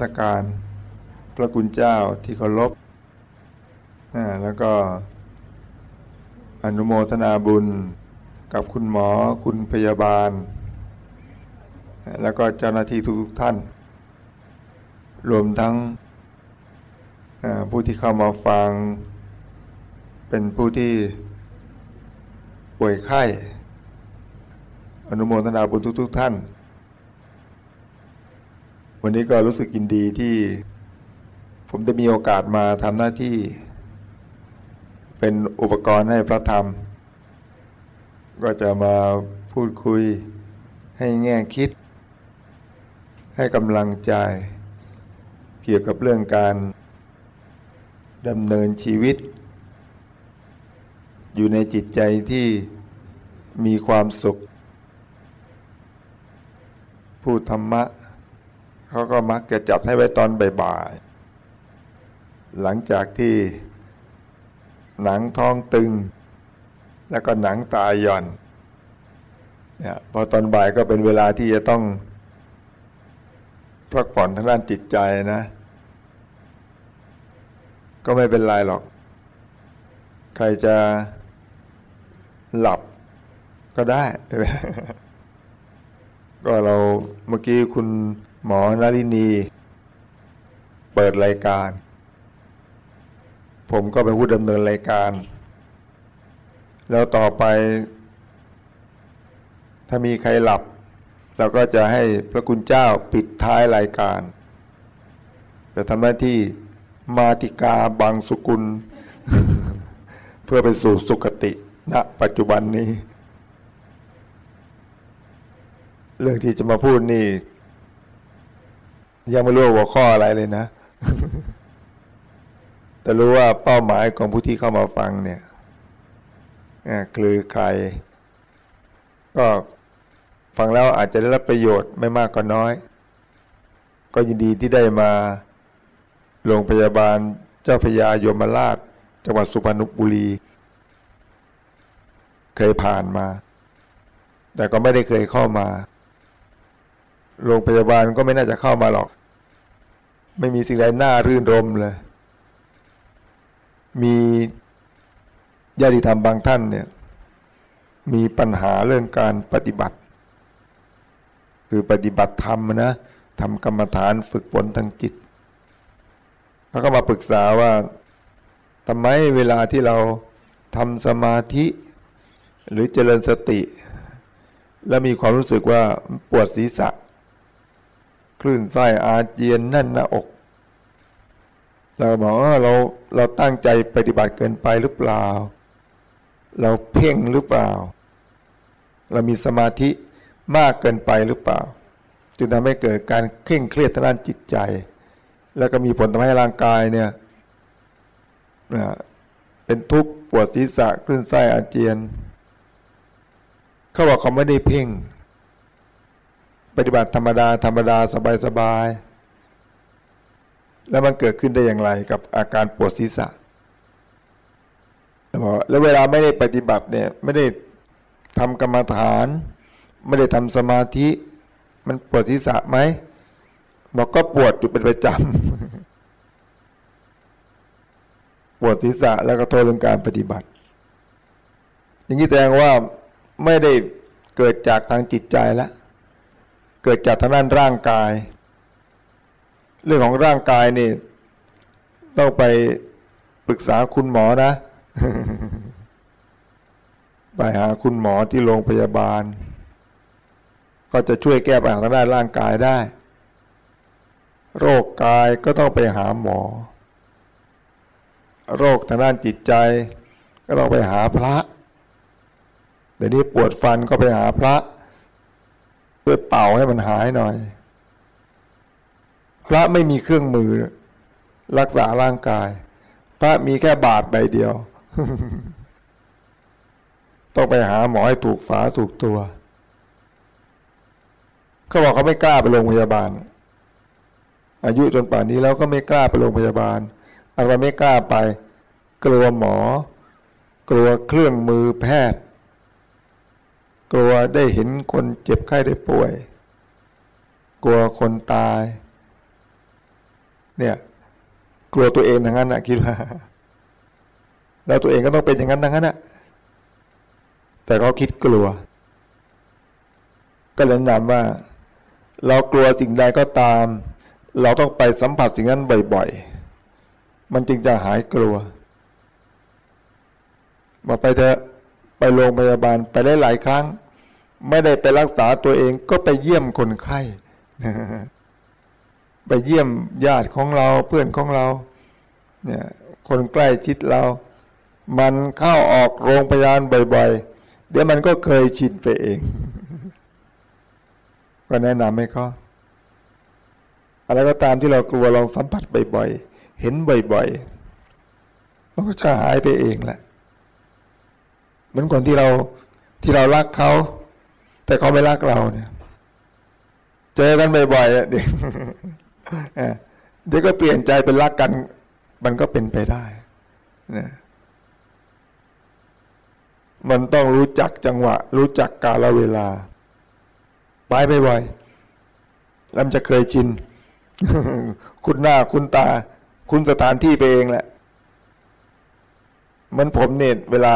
สการ พระคุณเจ้าที่เคารพแล้วก็อนุโมทนาบุญกับคุณหมอคุณพยาบาล แล้วก็เจ้าหน้าที่ทุกท่าน รวมทั้งผู้ที่เข้ามาฟัง เป็นผู้ที่ป่วยไข้ อนุโมทนาบุญทุกๆท่าน วันนี้ก็รู้สึกยินดีที่ ผมได้มีโอกาสมาทำหน้าที่ เป็นอุปกรณ์ให้พระธรรม ก็จะมาพูดคุยให้แง่คิด ให้กำลังใจ เกี่ยวกับเรื่องการดำเนินชีวิต อยู่ในจิตใจที่มีความสุข พูดธรรมะ เขาก็มักจะจับให้ไว้ตอนบ่ายๆหลังจากที่หนังท้องตึง แล้วก็หนังตาหย่อนเนี่ยพอตอนบ่ายก็เป็นเวลาที่จะต้องพักผ่อนทางด้านจิตใจนะ ก็ไม่เป็นไรหรอก ใครจะหลับก็ได้ ก็เราเมื่อกี้คุณ หมอนารินี เปิดรายการ ผมก็เป็นผู้ดำเนินรายการ แล้วต่อไป ถ้ามีใครหลับ เราก็จะให้พระคุณเจ้าปิดท้ายรายการจะทำหน้าที่มาติกาบางสุกุล เพื่อไปสู่สุคติณปัจจุบันนี้ เรื่องที่จะมาพูดนี่ ยังไม่รู้หัวข้ออะไรเลยนะ แต่รู้ว่าเป้าหมายของผู้ที่เข้ามาฟังเนี่ยคือใคร ก็ฟังแล้วอาจจะได้รับประโยชน์ไม่มากก็น้อย ก็ยินดีที่ได้มาโรงพยาบาลเจ้าพยายมราชจังหวัดสุพรรณบุรี เคยผ่านมา แต่ก็ไม่ได้เคยเข้ามา โรงพยาบาลก็ไม่น่าจะเข้ามาหรอก ไม่มีสิ่งใดน่ารื่นรมเลยมีญาติธรรมบางท่านเนี่ยมีปัญหาเรื่องการปฏิบัติ คือปฏิบัติธรรมนะทำกรรมฐานฝึกฝนทางจิตเขาก็มาปรึกษาว่าทำไมเวลาที่เราทำสมาธิ หรือเจริญสติ แล้วมีความรู้สึกว่าปวดศีรษะ คลื่นไส้อาเจียนแน่นหน้าอก เราบอกว่าเราเราตั้งใจปฏิบัติเกินไปหรือเปล่า เราเพ่งหรือเปล่า เรามีสมาธิมากเกินไปหรือเปล่า จึงทำให้เกิดการเคร่งเครียดทางด้านจิตใจ แล้วก็มีผลทำให้ร่างกายเนี่ยเป็นทุกข์ปวดศีรษะคลื่นไส้อาเจียน เขาบอกเขาไม่ได้เพ่ง ปฏิบัติธรรมดาธรรมดาสบายๆแล้วมันเกิดขึ้นได้อย่างไรกับอาการปวดศีรษะแล้วเวลาไม่ได้ปฏิบัติเนี่ยไม่ได้ทำกรรมฐาน ไม่ได้ทำสมาธิ มันปวดศีรษะไหมบอกก็ปวดอยู่เป็นประจำปวดศีรษะแล้วก็โทษเรื่องการปฏิบัติ อย่างนี้แสดงว่าไม่ได้เกิดจากทางจิตใจแล้ว เกิดจากทางด้านร่างกาย เรื่องของร่างกายนี่ ต้องไปปรึกษาคุณหมอนะ ไปหาคุณหมอที่โรงพยาบาล ก็จะช่วยแก้ปัญหาทางด้านร่างกายได้ โรคกายก็ต้องไปหาหมอ โรคทางด้านจิตใจ ก็ต้องไปหาพระเดี๋ยวนี้ปวดฟันก็ไปหาพระ เพื่อเป่าให้มันหายหน่อย พระไม่มีเครื่องมือ รักษาร่างกาย พระมีแค่บาทใบเดียว ต้องไปหาหมอให้ถูกฝาถูกตัวเขาบอกเขาไม่กล้าไปโรงพยาบาล อายุจนป่านนี้แล้วก็ไม่กล้าไปโรงพยาบาลอะไรไม่กล้าไป กลัวหมอ กลัวเครื่องมือแพทย์ กลัวได้เห็นคนเจ็บไข้ได้ป่วย กลัวคนตาย เนี่ย กลัวตัวเองทั้งนั้นนะคิดว่าแล้วตัวเองก็ต้องเป็นอย่างนั้นทั้งนั้นนะแต่เขาคิดกลัว ก็เลยนะนำว่า เรากลัวสิ่งใดก็ตาม เราต้องไปสัมผัสสิ่งนั้นบ่อยๆ มันจึงจะหายกลัวมาไปเถอะ ไปโรงพยาบาลไปได้หลายครั้ง ไม่ได้ไปรักษาตัวเองก็ไปเยี่ยมคนไข้ไปเยี่ยมญาติของเราเพื่อนของเรา เนี่ย คนใกล้ชิดเรา มันเข้าออกโรงพยาบาลบ่อยๆ เดี๋ยวมันก็เคยชินไปเอง ก็แนะนำให้เขาอะไรก็ตามที่เรากลัวลองสัมผัสบ่อยๆ เห็นบ่อยๆ มันก็จะหายไปเองแหละ เหมือนคนที่เราที่เรารักเขา แต่เขาไม่รักเราเนี่ย เจอกันบ่อยๆเดี๋ยเดี๋ยวก็เปลี่ยนใจเป็นรักกัน มันก็เป็นไปได้นะมันต้องรู้จักจังหวะ รู้จักกาลเวลา ไปบ่อยๆแล้วจะเคยชิน คุณหน้าคุณตา คุณสถานที่ไปเองแหละ มันผมเนี่ยเวลา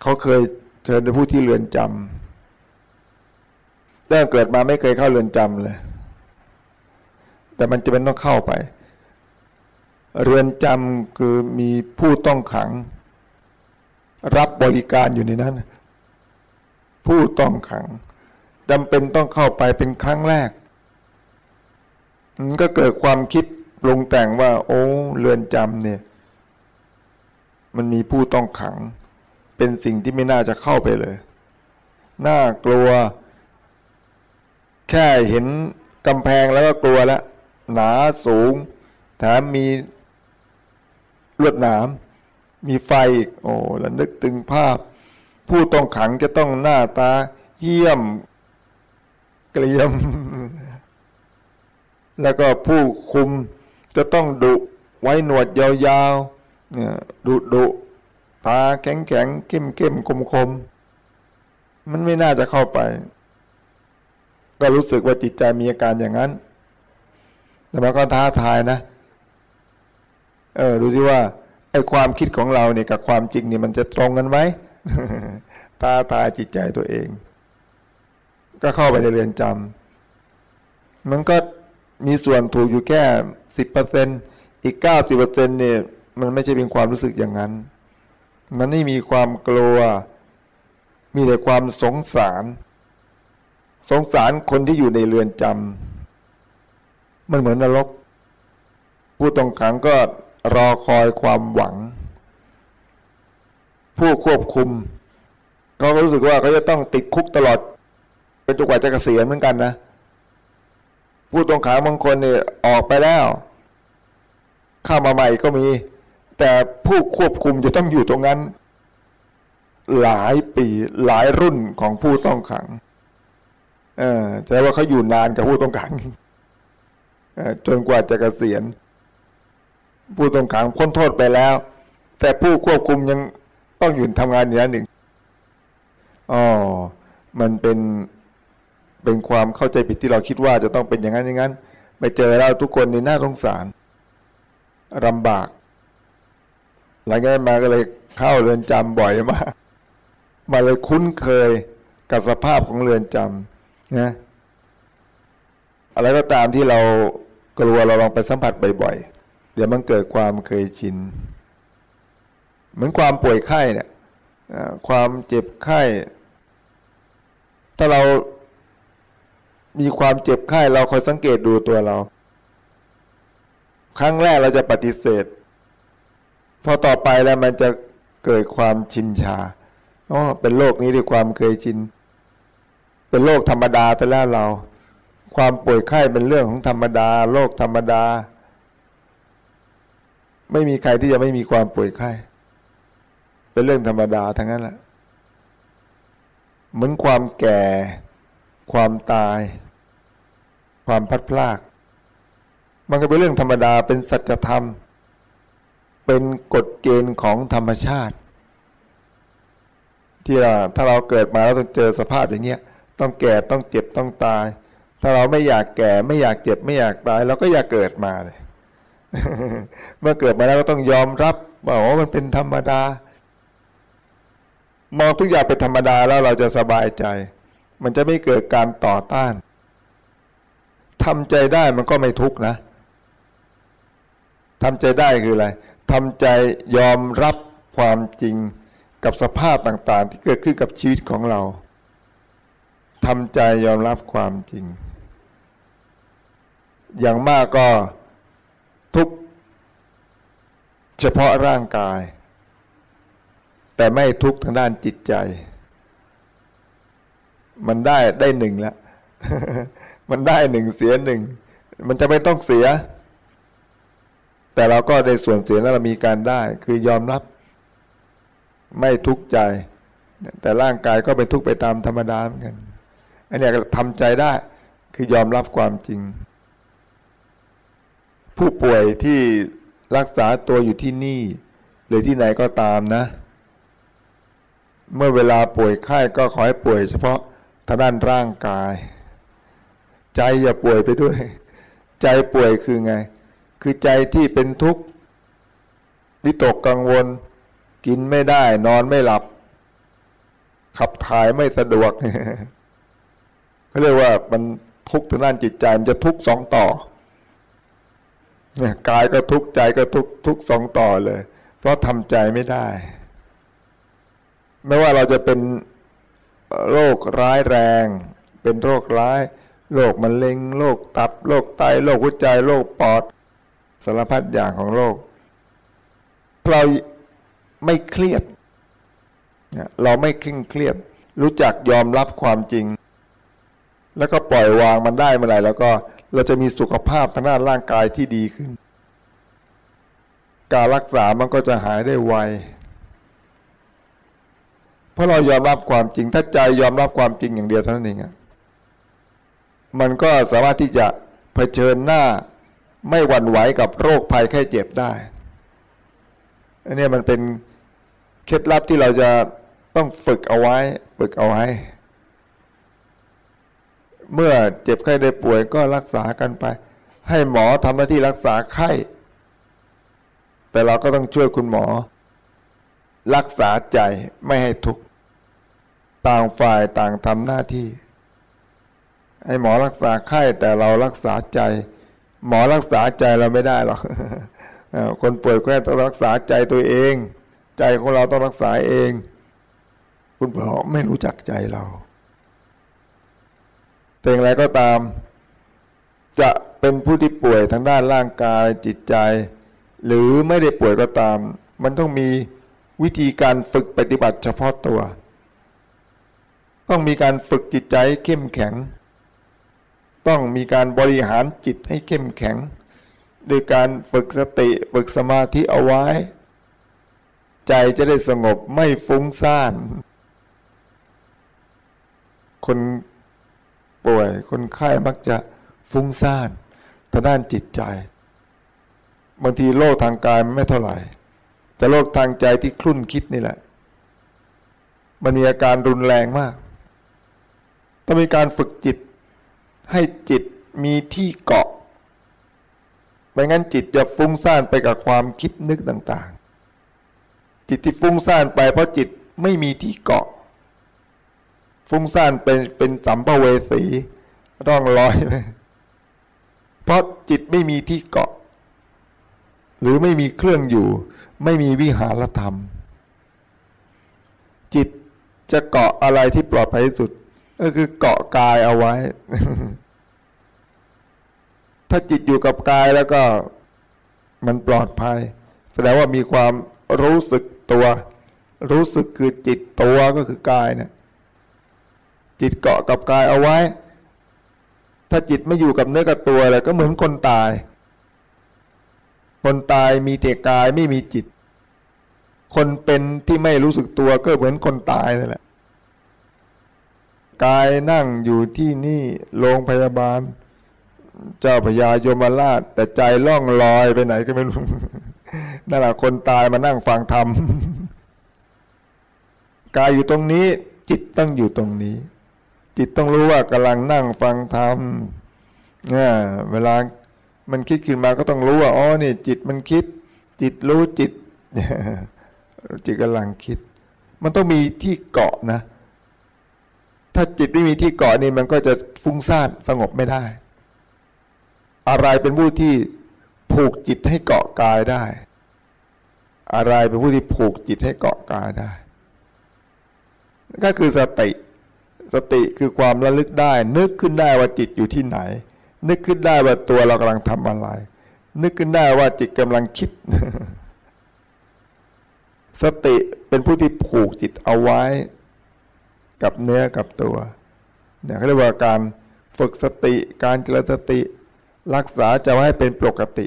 เขาเคยเชิญผู้ที่เรือนจำตั้งเกิดมาไม่เคยเข้าเรือนจำเลย แต่มันจะเป็นต้องเข้าไป เรือนจำคือมีผู้ต้องขัง รับบริการอยู่ในนั้น ผู้ต้องขังจำเป็นต้องเข้าไปเป็นครั้งแรกมันก็เกิดความคิดปรุงแต่งว่า โอ้เรือนจำเนี่ย มันมีผู้ต้องขัง เป็นสิ่งที่ไม่น่าจะเข้าไปเลย น่ากลัว แค่เห็นกำแพงแล้วก็กลัวแล้วหนาสูง แถมมีลวดหนาม มีไฟอีก โอ้แล้วนึกถึงภาพ ผู้ต้องขังจะต้องหน้าตาเยี่ยม เกลียม แล้วก็ผู้คุมจะต้องดุไว้หนวดยาวๆเนี่ยดุดุ ตาแข็งแข็งเข้มเข้มคมคมมันไม่น่าจะเข้าไป ก็รู้สึกว่าจิตใจมีอาการอย่างนั้น แต่มันก็ท้าทายนะ เออดูสิว่าไอ้ความคิดของเราเนี่ยกับความจริงเนี่ยมันจะตรงกันไหมท้าทายจิตใจตัวเอง ก็เข้าไปในเรือนจำมันก็มีส่วนถูกอยู่แค่สิบเปอร์เซ็นอีกเก้าสิบเปอร์เซ็นเนี่ยมันไม่ใช่เป็นความรู้สึกอย่างนั้น มันไม่มีความกลัว มีแต่ความสงสาร สงสารคนที่อยู่ในเรือนจำมันเหมือนนรก ผู้ต้องขังก็รอคอยความหวัง ผู้ควบคุมเขาก็รู้สึกว่าเขาจะต้องติดคุกตลอดเป็นจนกว่าจะเกษียณเหมือนกันนะผู้ต้องขังบางคนเนี่ยออกไปแล้ว เข้ามาใหม่ก็มี แต่ผู้ควบคุมจะต้องอยู่ตรงนั้น หลายปีหลายรุ่นของผู้ต้องขังเออแสดงว่าเขาอยู่นานกับผู้ต้องขังจนกว่าจะเกษียณ ผู้ต้องขังพ้นโทษไปแล้ว แต่ผู้ควบคุมยังต้องอยู่ทำงานอย่างหนึ่งอ๋อมันเป็นเป็นความเข้าใจผิดที่เราคิดว่าจะต้องเป็นอย่างนั้นอย่างนั้น ไปเจอเราทุกคนในหน้าสงสารลำบาก หลังจากนั้นมาก็เลยเข้าเรือนจำบ่อยมากมาเลยคุ้นเคยกับสภาพของเรือนจำนะอะไรก็ตามที่เรากลัวเราลองไปสัมผัสบ่อยๆเดี๋ยวมันเกิดความเคยชิน เหมือนความป่วยไข้เนี่ยความเจ็บไข้ ถ้าเรามีความเจ็บไข้เราคอยสังเกตดูตัวเรา ครั้งแรกเราจะปฏิเสธ พอต่อไปแล้วมันจะเกิดความชินชาอ๋อเป็นโรคนี้ด้วยความเคยชิน เป็นโรคธรรมดาไปแล้วเรา ความป่วยไข้เป็นเรื่องของธรรมดาโรคธรรมดา ไม่มีใครที่จะไม่มีความป่วยไข้ เป็นเรื่องธรรมดาทั้งนั้นแหละเหมือนความแก่ ความตาย ความพัดพลาก มันก็เป็นเรื่องธรรมดาเป็นสัจธรรม เป็นกฎเกณฑ์ของธรรมชาติ ที่ถ้าเราเกิดมาแล้วต้องเจอสภาพอย่างเงี้ยต้องแก่ต้องเจ็บต้องตาย ถ้าเราไม่อยากแก่ไม่อยากเจ็บไม่อยากตาย เราก็อยากเกิดมาเลยเมื่อเกิดมาแล้วก็ต้องยอมรับว่าโอ้มันเป็นธรรมดามองทุกอย่างเป็นธรรมดาแล้วเราจะสบายใจ มันจะไม่เกิดการต่อต้านทำใจได้มันก็ไม่ทุกข์นะทำใจได้คืออะไร ทำใจยอมรับความจริงกับสภาพต่างๆ ที่เกิดขึ้นกับชีวิตของเราทำใจยอมรับความจริง อย่างมากก็ทุกเฉพาะร่างกาย แต่ไม่ทุกทางด้านจิตใจ มันได้ได้หนึ่งแล้ว มันได้หนึ่งเสียหนึ่ง มันจะไม่ต้องเสีย แต่เราก็ในส่วนเสียแล้วเรามีการได้ คือยอมรับไม่ทุกข์ใจ แต่ร่างกายก็เป็นทุกข์ไปตามธรรมดาเหมือนกันอันนี้ทำใจได้คือยอมรับความจริง ผู้ป่วยที่รักษาตัวอยู่ที่นี่ หรือที่ไหนก็ตามนะ เมื่อเวลาป่วยไข้ก็ขอให้ป่วย เฉพาะทางด้านร่างกาย ใจอย่าป่วยไปด้วย ใจป่วยคือไง คือใจที่เป็นทุกข์วิตกกังวล กินไม่ได้ นอนไม่หลับ ขับถ่ายไม่สะดวกเขาเรียกว่ามันทุกข์ทางด้านจิตใจมันจะทุกข์สองต่อเนี่ยกายก็ทุกข์ใจก็ทุกข์ทุกข์สองต่อเลย เพราะทำใจไม่ได้ ไม่ว่าเราจะเป็นโรคร้ายแรง เป็นโรคร้ายโรคมะเร็งโรคตับโรคไตโรคหัวใจโรคปอด สารพัดอย่างของโรคเราไม่เครียด เราไม่เคร่งเครียด รู้จักยอมรับความจริง แล้วก็ปล่อยวางมันได้เมื่อไหร่แล้วก็เราจะมีสุขภาพทางด้านร่างกายที่ดีขึ้น การรักษามันก็จะหายได้ไวเพราะเรายอมรับความจริง ถ้าใจยอมรับความจริงอย่างเดียวเท่านั้นเองมันก็สามารถที่จะเผชิญหน้า ไม่หวั่นไหวกับโรคภัยแค่เจ็บได้อันนี้มันเป็นเคล็ดลับที่เราจะต้องฝึกเอาไว้ ฝึกเอาไว้ เมื่อเจ็บไข้ได้ป่วยก็รักษากันไป ให้หมอทำหน้าที่รักษาไข้ แต่เราก็ต้องช่วยคุณหมอ รักษาใจไม่ให้ทุกข์ต่างฝ่ายต่างทำหน้าที่ ให้หมอรักษาไข้แต่เรารักษาใจ หมอรักษาใจเราไม่ได้หรอกคนป่วยก็ต้องรักษาใจตัวเอง ใจของเราต้องรักษาเอง คุณหมอไม่รู้จักใจเราแต่อย่างไรก็ตาม จะเป็นผู้ที่ป่วยทางด้านร่างกายจิตใจ หรือไม่ได้ป่วยก็ตาม มันต้องมีวิธีการฝึกปฏิบัติเฉพาะตัว ต้องมีการฝึกจิตใจเข้มแข็ง ต้องมีการบริหารจิตให้เข้มแข็งโดยการฝึกสติฝึกสมาธิเอาไว้ ใจจะได้สงบไม่ฟุ้งซ่าน คนป่วยคนไข้มักจะฟุ้งซ่านทางด้านจิตใจ บางทีโรคทางกายไม่เท่าไหร่ แต่โรคทางใจที่คลุ่นคิดนี่แหละ มันมีอาการรุนแรงมาก ต้องมีการฝึกจิต ให้จิตมีที่เกาะ ไม่งั้นจิตจะฟุ้งซ่านไปกับความคิดนึกต่าง ๆ จิตที่ฟุ้งซ่านไปเพราะจิตไม่มีที่เกาะ ฟุ้งซ่านเป็นเป็นสัมภเวสีร่องลอย เพราะจิตไม่มีที่เกาะ หรือไม่มีเครื่องอยู่ ไม่มีวิหารธรรม จิตจะเกาะอะไรที่ปลอดภัยที่สุด ก็คือเกาะกายเอาไว้ ถ้าจิตอยู่กับกายแล้วก็มันปลอดภัย แสดงว่ามีความรู้สึกตัว รู้สึกคือจิตตัวก็คือกายเนะจิตเกาะกับกายเอาไว้ ถ้าจิตไม่อยู่กับเนื้อกับตัวอะไรก็เหมือนคนตาย คนตายมีแต่กายไม่มีจิต คนเป็นที่ไม่รู้สึกตัวก็เหมือนคนตายนั่นแหละกายนั่งอยู่ที่นี่โรงพยาบาล เจ้าพญายมราช แต่ใจล่องลอยไปไหนก็ไม่รู้นั่นแหละคนตายมานั่งฟังธรรมกายอยู่ตรงนี้ จิตต้องอยู่ตรงนี้ จิตต้องรู้ว่ากำลังนั่งฟังธรรมเนี่ยเวลามันคิดขึ้นมาก็ต้องรู้ว่าอ๋อนี่จิตมันคิด จิตรู้จิตจิตกำลังคิด มันต้องมีที่เกาะนะ ถ้าจิตไม่มีที่เกาะนี่มันก็จะฟุ้งซ่านสงบไม่ได้ อะไรเป็นผู้ที่ผูกจิตให้เกาะกายได้ อะไรเป็นผู้ที่ผูกจิตให้เกาะกายได้ ก็คือสติ สติคือความระลึกได้ นึกขึ้นได้ว่าจิตอยู่ที่ไหน นึกขึ้นได้ว่าตัวเรากำลังทำอะไร นึกขึ้นได้ว่าจิตกำลังคิด สติเป็นผู้ที่ผูกจิตเอาไว้ กับเนื้อกับตัวเนี่ยเขาเรียกว่าการฝึกสติ การเจริญสติ รักษาจะให้เป็นปกติ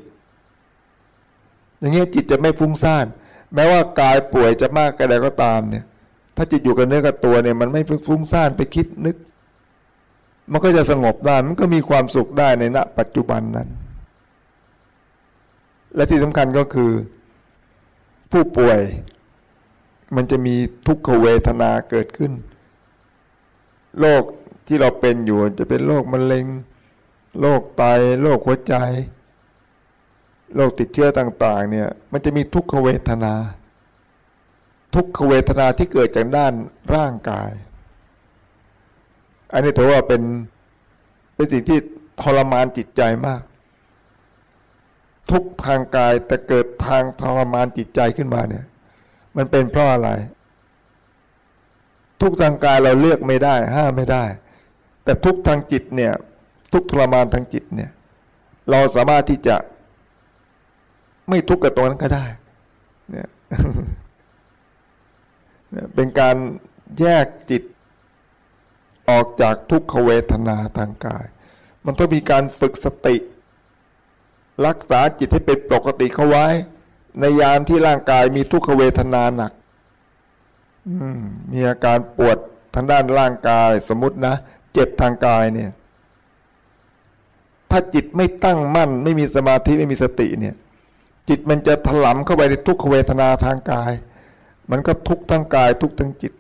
อย่างเงี้ยจิตจะไม่ฟุ้งซ่าน แม้ว่ากายป่วยจะมากกระไดก็ตามเนี่ย ถ้าจิตอยู่กับเนื้อกับตัวเนี่ย มันไม่ฟุ้งซ่านไปคิดนึก มันก็จะสงบได้มันก็มีความสุขได้ในณปัจจุบันนั้น และที่สำคัญก็คือ ผู้ป่วย มันจะมีทุกขเวทนาเกิดขึ้นโรคที่เราเป็นอยู่จะเป็นโรคมะเร็ง โรคไตโรคหัวใจโรคติดเชื้อต่าง ๆ เนี่ย มันจะมีทุกขเวทนา ทุกขเวทนาที่เกิดจากด้านร่างกาย อันนี้ถือว่าเป็นเป็นสิ่งที่ทรมานจิตใจมาก ทุกทางกายแต่เกิดทางทรมานจิตใจขึ้นมาเนี่ย มันเป็นเพราะอะไร ทุกทางกายเราเลือกไม่ได้ ห้ามไม่ได้ แต่ทุกทางจิตเนี่ย ทุกทรมานทางจิตเนี่ย เราสามารถที่จะไม่ทุกข์กับตรงนั้นก็ได้ เนี่ยเป็นการแยกจิตออกจากทุกขเวทนาทางกาย มันต้องมีการฝึกสติ รักษาจิตให้เป็นปกติเข้าไว้ ในยามที่ร่างกายมีทุกขเวทนาหนักมีอาการปวดทางด้านร่างกายสมมตินะ เจ็บทางกายเนี่ย ถ้าจิตไม่ตั้งมั่น ไม่มีสมาธิไม่มีสติเนี่ย จิตมันจะถลำเข้าไปในทุกขเวทนาทางกาย มันก็ทุกทั้งกาย ทุกทั้งจิต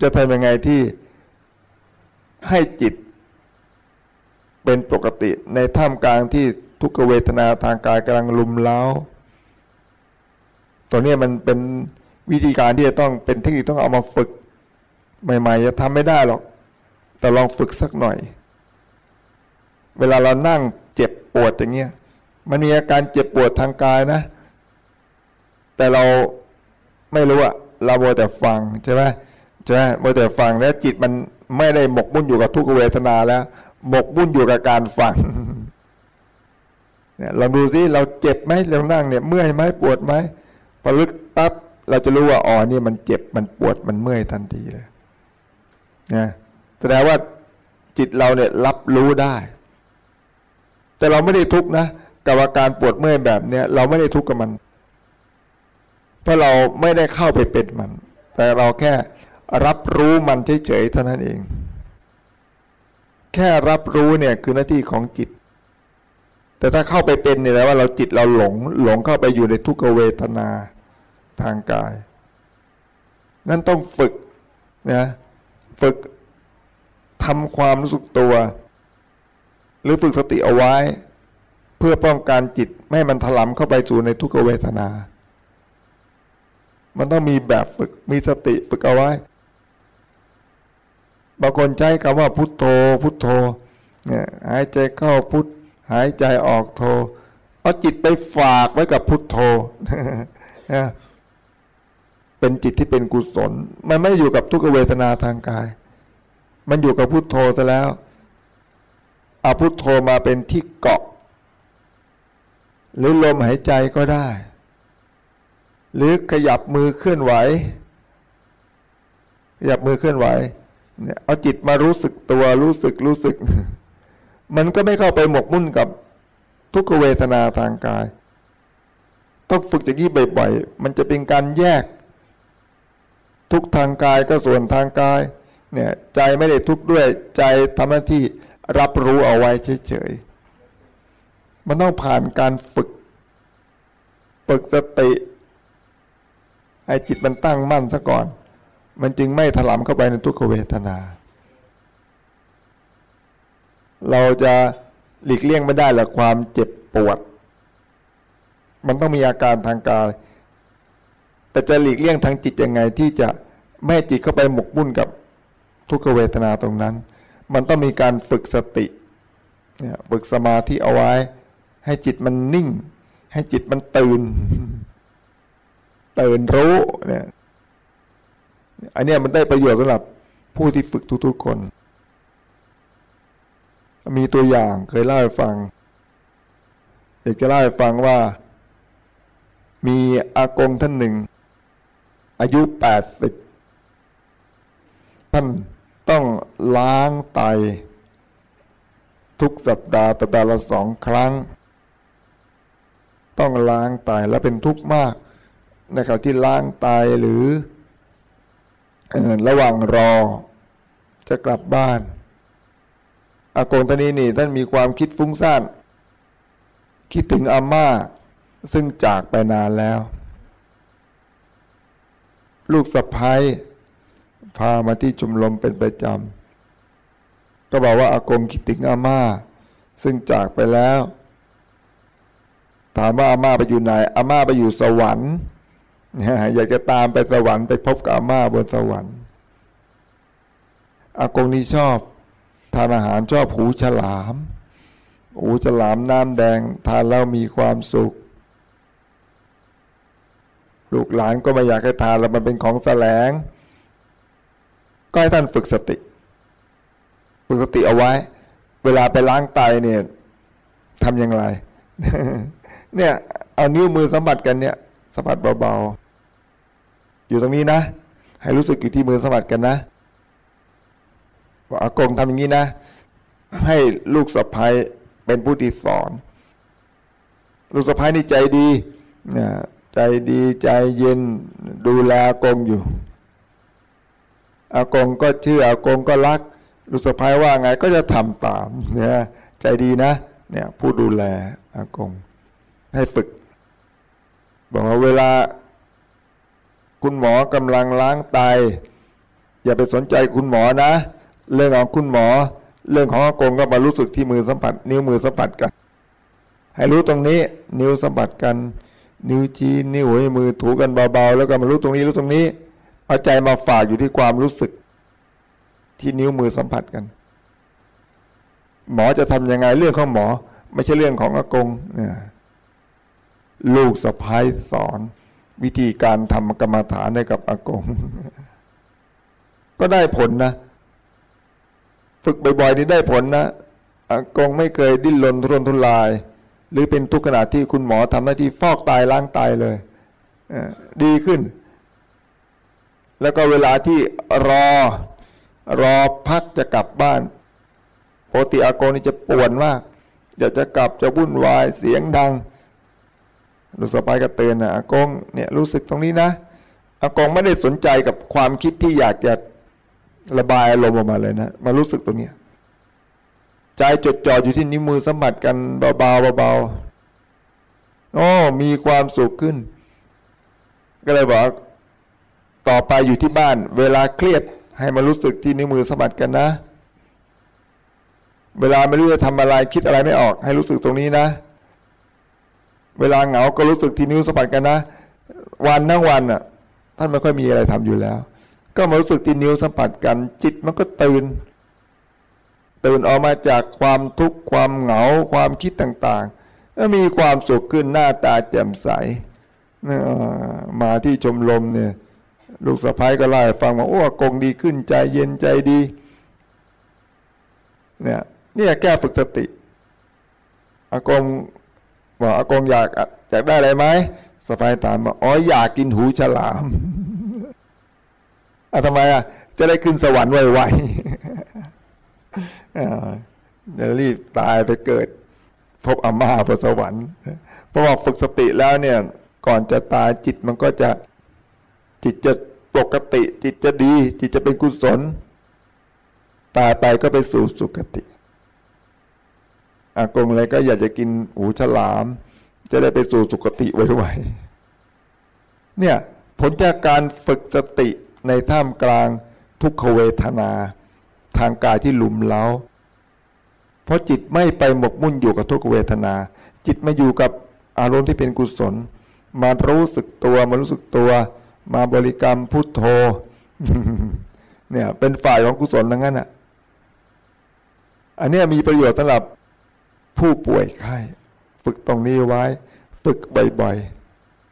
จะทำยังไงที่ให้จิตเป็นปกติในท่ามกลางที่ทุกขเวทนาทางกายกำลังลุมเล้าตัวนี้มันเป็นวิธีการที่จะต้องเป็นเทคนิคต้องเอามาฝึกใหม่ๆจะทำไม่ได้หรอก แต่ลองฝึกสักหน่อย เวลาเรานั่งเจ็บปวดอย่างเงี้ยมันมีอาการเจ็บปวดทางกายนะ แต่เราไม่รู้อะเราโมแต่ฟังใช่ไหมใช่ไหมโมแต่ฟังแล้วจิตมันไม่ได้หมกมุ่นอยู่กับทุกขเวทนาแล้ว หมกมุ่นอยู่กับการฟังเนี่ยลองดูซิเราเจ็บไหมเรานั่งเนี่ยเมื่อยไหมปวดไหมพอลึกปั๊บเราจะรู้ว่าอ๋อนี่มันเจ็บมันปวดมันเมื่อยทันทีเลยนะแสดงว่าจิตเราเนี่ยรับรู้ได้ แต่เราไม่ได้ทุกข์นะกับอาการปวดเมื่อยแบบเนี้ยเราไม่ได้ทุกข์กับมัน เพราะเราไม่ได้เข้าไปเป็นมัน แต่เราแค่รับรู้มันเฉยๆเท่านั้นเอง แค่รับรู้เนี่ยคือหน้าที่ของจิต แต่ถ้าเข้าไปเป็นเนี่ยแปลว่าเราจิตเราหลงหลงเข้าไปอยู่ในทุกขเวทนาทางกาย นั่นต้องฝึกนะฝึกทำความรู้สึกตัว หรือฝึกสติเอาไว้ เพื่อป้องกันจิตไม่ให้มันถลำเข้าไปสู่ในทุกขเวทนา มันต้องมีแบบฝึกมีสติฝึกเอาไว้บางคนใช้คำว่าพุทโธ พุทโธเนี่ยหายใจเข้าพุทหายใจออกโธเอาจิตไปฝากไว้กับพุทโธเป็นจิตที่เป็นกุศล มันไม่อยู่กับทุกเวทนาทางกาย มันอยู่กับพุทโธซะแล้ว เอาพุทโธมาเป็นที่เกาะ หรือลมหายใจก็ได้ หรือขยับมือเคลื่อนไหว ขยับมือเคลื่อนไหวเนี่ยเอาจิตมารู้สึกตัวรู้สึกรู้สึก มันก็ไม่เข้าไปหมกมุ่นกับทุกเวทนาทางกาย ต้องฝึกอย่างนี้บ่อยๆ มันจะเป็นการแยก ทุกทางกายก็ส่วนทางกายเนี่ยใจไม่ได้ทุกข์ด้วยใจทำหน้าที่ รับรู้เอาไว้เฉยๆมันต้องผ่านการฝึก ฝึกสติให้จิตมันตั้งมั่นซะก่อน มันจึงไม่ถลำเข้าไปในทุกขเวทนา เราจะหลีกเลี่ยงไม่ได้หรอกความเจ็บปวด มันต้องมีอาการทางกาย แต่จะหลีกเลี่ยงทางจิตยังไงที่จะไม่จิตเข้าไปหมกมุ่นกับทุกขเวทนาตรงนั้น มันต้องมีการฝึกสติเนี่ยฝึกสมาธิเอาไว้ ให้จิตมันนิ่ง ให้จิตมันตื่น ตื่นรู้เนี่ยอันนี้มันได้ประโยชน์สำหรับผู้ที่ฝึกทุกๆคน มีตัวอย่างเคยเล่าให้ฟังอยากจะเล่าให้ฟังว่า มีอากงท่านหนึ่ง อายุแปดสิบท่าน ต้องล้างไต ทุกสัปดาห์สัปดาห์ละสองครั้ง ต้องล้างไตแล้วเป็นทุกข์มากในขณะที่ล้างไตหรือระหว่างรอจะกลับบ้าน อากงตนีนี่ท่านมีความคิดฟุ้งซ่านคิดถึงอาม่าซึ่งจากไปนานแล้ว ลูกสะพ้าย พามาที่ชุมลมเป็นประจำก็บอกว่าอากงคิดถึงอาม่า ซึ่งจากไปแล้ว ถามว่าอาม่าไปอยู่ไหนอาม่าไปอยู่สวรรค์อยากจะตามไปสวรรค์ไปพบกับอาม่าบนสวรรค์อากงนี่ชอบทานอาหารชอบหูฉลามหูฉลามน้ำแดงทานแล้วมีความสุข ลูกหลานก็ไม่อยากให้ทานแล้วมันเป็นของแสลง ก็ให้ท่านฝึกสติ ฝึกสติเอาไว้ เวลาไปล้างไตเนี่ยทำอย่างไร เนี่ยเอานิ้วมือสัมผัสกันเนี่ยสัมผัสเบาๆ อยู่ตรงนี้นะ ให้รู้สึกอยู่ที่มือสัมผัสกันนะว่าอากงทำอย่างนี้นะ ให้ลูกสะพ้ยเป็นผู้ที่สอน ลูกสะพ้ยนี่ใจดีใจดีใจเย็นดูแลอากงอยู่ อากงก็เชื่ออากงก็รักลูกสะพ้ยว่าไงก็จะทำตามเนี่ยใจดีนะเนี่ยผู้ดูแลอากง ให้ฝึก บอกว่าเวลา คุณหมอกำลังล้างไตอย่าไปสนใจคุณหมอนะ เรื่องของคุณหมอ เรื่องของอากงก็มารู้สึกที่มือสัมผัส นิ้วมือสัมผัสกัน ให้รู้ตรงนี้ นิ้วสัมผัสกัน นิ้วชี้นิ้วหัวมือถูกันเบาๆ แล้วก็มารู้ตรงนี้รู้ตรงนี้ เอาใจมาฝากอยู่ที่ความรู้สึก ที่นิ้วมือสัมผัสกัน หมอจะทำยังไงเรื่องของหมอ ไม่ใช่เรื่องของอากงเนี่ยลูกสะพ้ายสอน วิธีการทำกรรมฐานให้กับอากง ก็ได้ผลนะ ฝึกบ่อยๆนี่ได้ผลนะอากงไม่เคยดิ้นรนทุรนทุราย หรือเป็นทุกข์ขณะที่คุณหมอทำหน้าที่ฟอกไตล้างตเลยเอ่อดีขึ้น แล้วก็เวลาที่รอรอพักจะกลับบ้านปกติอากงนี่จะป่วนมากอยากจะกลับจะวุ่นวายเสียงดังลูกสะพ้ายก็เตือนนะอากงเนี่ยรู้สึกตรงนี้นะอากงไม่ได้สนใจกับความคิดที่อยากจะระบายอารมณ์ออกมาเลยนะมารู้สึกตรงเนี้ยใจจดจ่ออยู่ที่นิ้วมือสัมผัสกันเบาๆเบาๆโอ้มีความสุขขึ้น ก็เลยบอก ต่อไปอยู่ที่บ้าน เวลาเครียดให้มารู้สึกที่นิ้วมือสัมผัสกันนะ เวลาไม่รู้จะทำอะไรคิดอะไรไม่ออก ให้รู้สึกตรงนี้นะ เวลาเหงาก็รู้สึกที่นิ้วสัมผัสกันนะ วันทั้งวันอะ ท่านไม่ค่อยมีอะไรทำอยู่แล้ว ก็มารู้สึกที่นิ้วสัมผัสกัน จิตมันก็ตื่นตื่นออกมาจากความทุกข์ความเหงาความคิดต่างๆแล้วมีความสุขขึ้นหน้าตาแจ่มใสมาที่ชมรมเนี่ย ลูกสะพ้ายก็เล่าฟังว่าโอ้กงดีขึ้นใจเย็นใจดีเนี่ยเนี่ยแก้ฝึกสติอากงบอกอากงอยากอยากได้อะไรไหมสะพ้ายถามว่าอ๋ออยากกินหูฉลามอะทำไมอะจะได้ขึ้นสวรรค์ไวๆอ่าเดี๋ยวรีบตายไปเกิด พบอาม่าบนสวรรค์ เพราะว่าฝึกสติแล้วเนี่ย ก่อนจะตายจิตมันก็จะจิตจะ ปกติจิตจะดี จิตจะเป็นกุศล ตายไปก็ไปสู่สุคติ อากงเลยก็อยากจะกินหูฉลาม จะได้ไปสู่สุคติไวๆเนี่ยผลจากการฝึกสติในท่ามกลางทุกขเวทนา ทางกายที่หลุมเล้าเพราะจิตไม่ไปหมกมุ่นอยู่กับทุกขเวทนา จิตมาอยู่กับอารมณ์ที่เป็นกุศล มารู้สึกตัวมารู้สึกตัว มาบริกรรมพุทโธ เนี่ย เป็นฝ่ายของกุศลทั้งนั้นอะ อันนี้มีประโยชน์สำหรับผู้ป่วยไข้ ฝึกตรงนี้ไว้ ฝึกบ่อย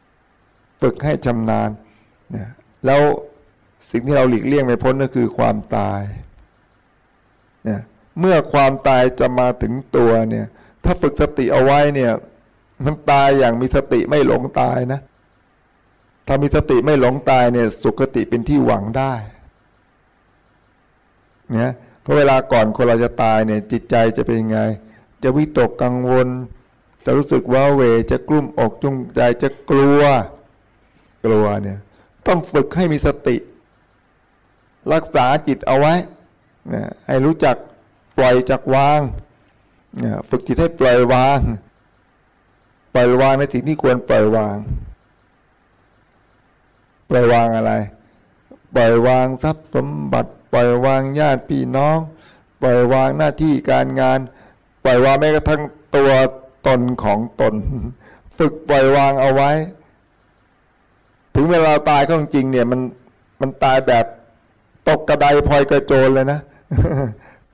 ๆ ฝึกให้ชำนาญเนี่ยแล้วสิ่งที่เราหลีกเลี่ยงไม่พ้นก็คือความตายเนี่ยเมื่อความตายจะมาถึงตัวเนี่ย ถ้าฝึกสติเอาไว้เนี่ย มันตายอย่างมีสติไม่หลงตายนะ ถ้ามีสติไม่หลงตายเนี่ยสุขติเป็นที่หวังได้เนี่ยเพราะเวลาก่อนคนเราจะตายเนี่ยจิตใจจะเป็นยังไง จะวิตกกังวล จะรู้สึกว่าเวจะกลุ้มอกจุ้งใจจะกลัวกลัวเนี่ยต้องฝึกให้มีสติ รักษาจิตเอาไว้นะให้รู้จักปล่อยจักวางนะฝึกจิตให้ปล่อยวาง ปล่อยวางในสิ่งที่ควรปล่อยวาง ปล่อยวางอะไร ปล่อยวางทรัพย์สมบัติ ปล่อยวางญาติพี่น้อง ปล่อยวางหน้าที่การงาน ปล่อยวางแม้กระทั่งตัวตนของตน ฝึกปล่อยวางเอาไว้ ถึงเวลาตายก็จริงเนี่ยมันมันตายแบบตกกระไดพลอยกระโจนเลยนะ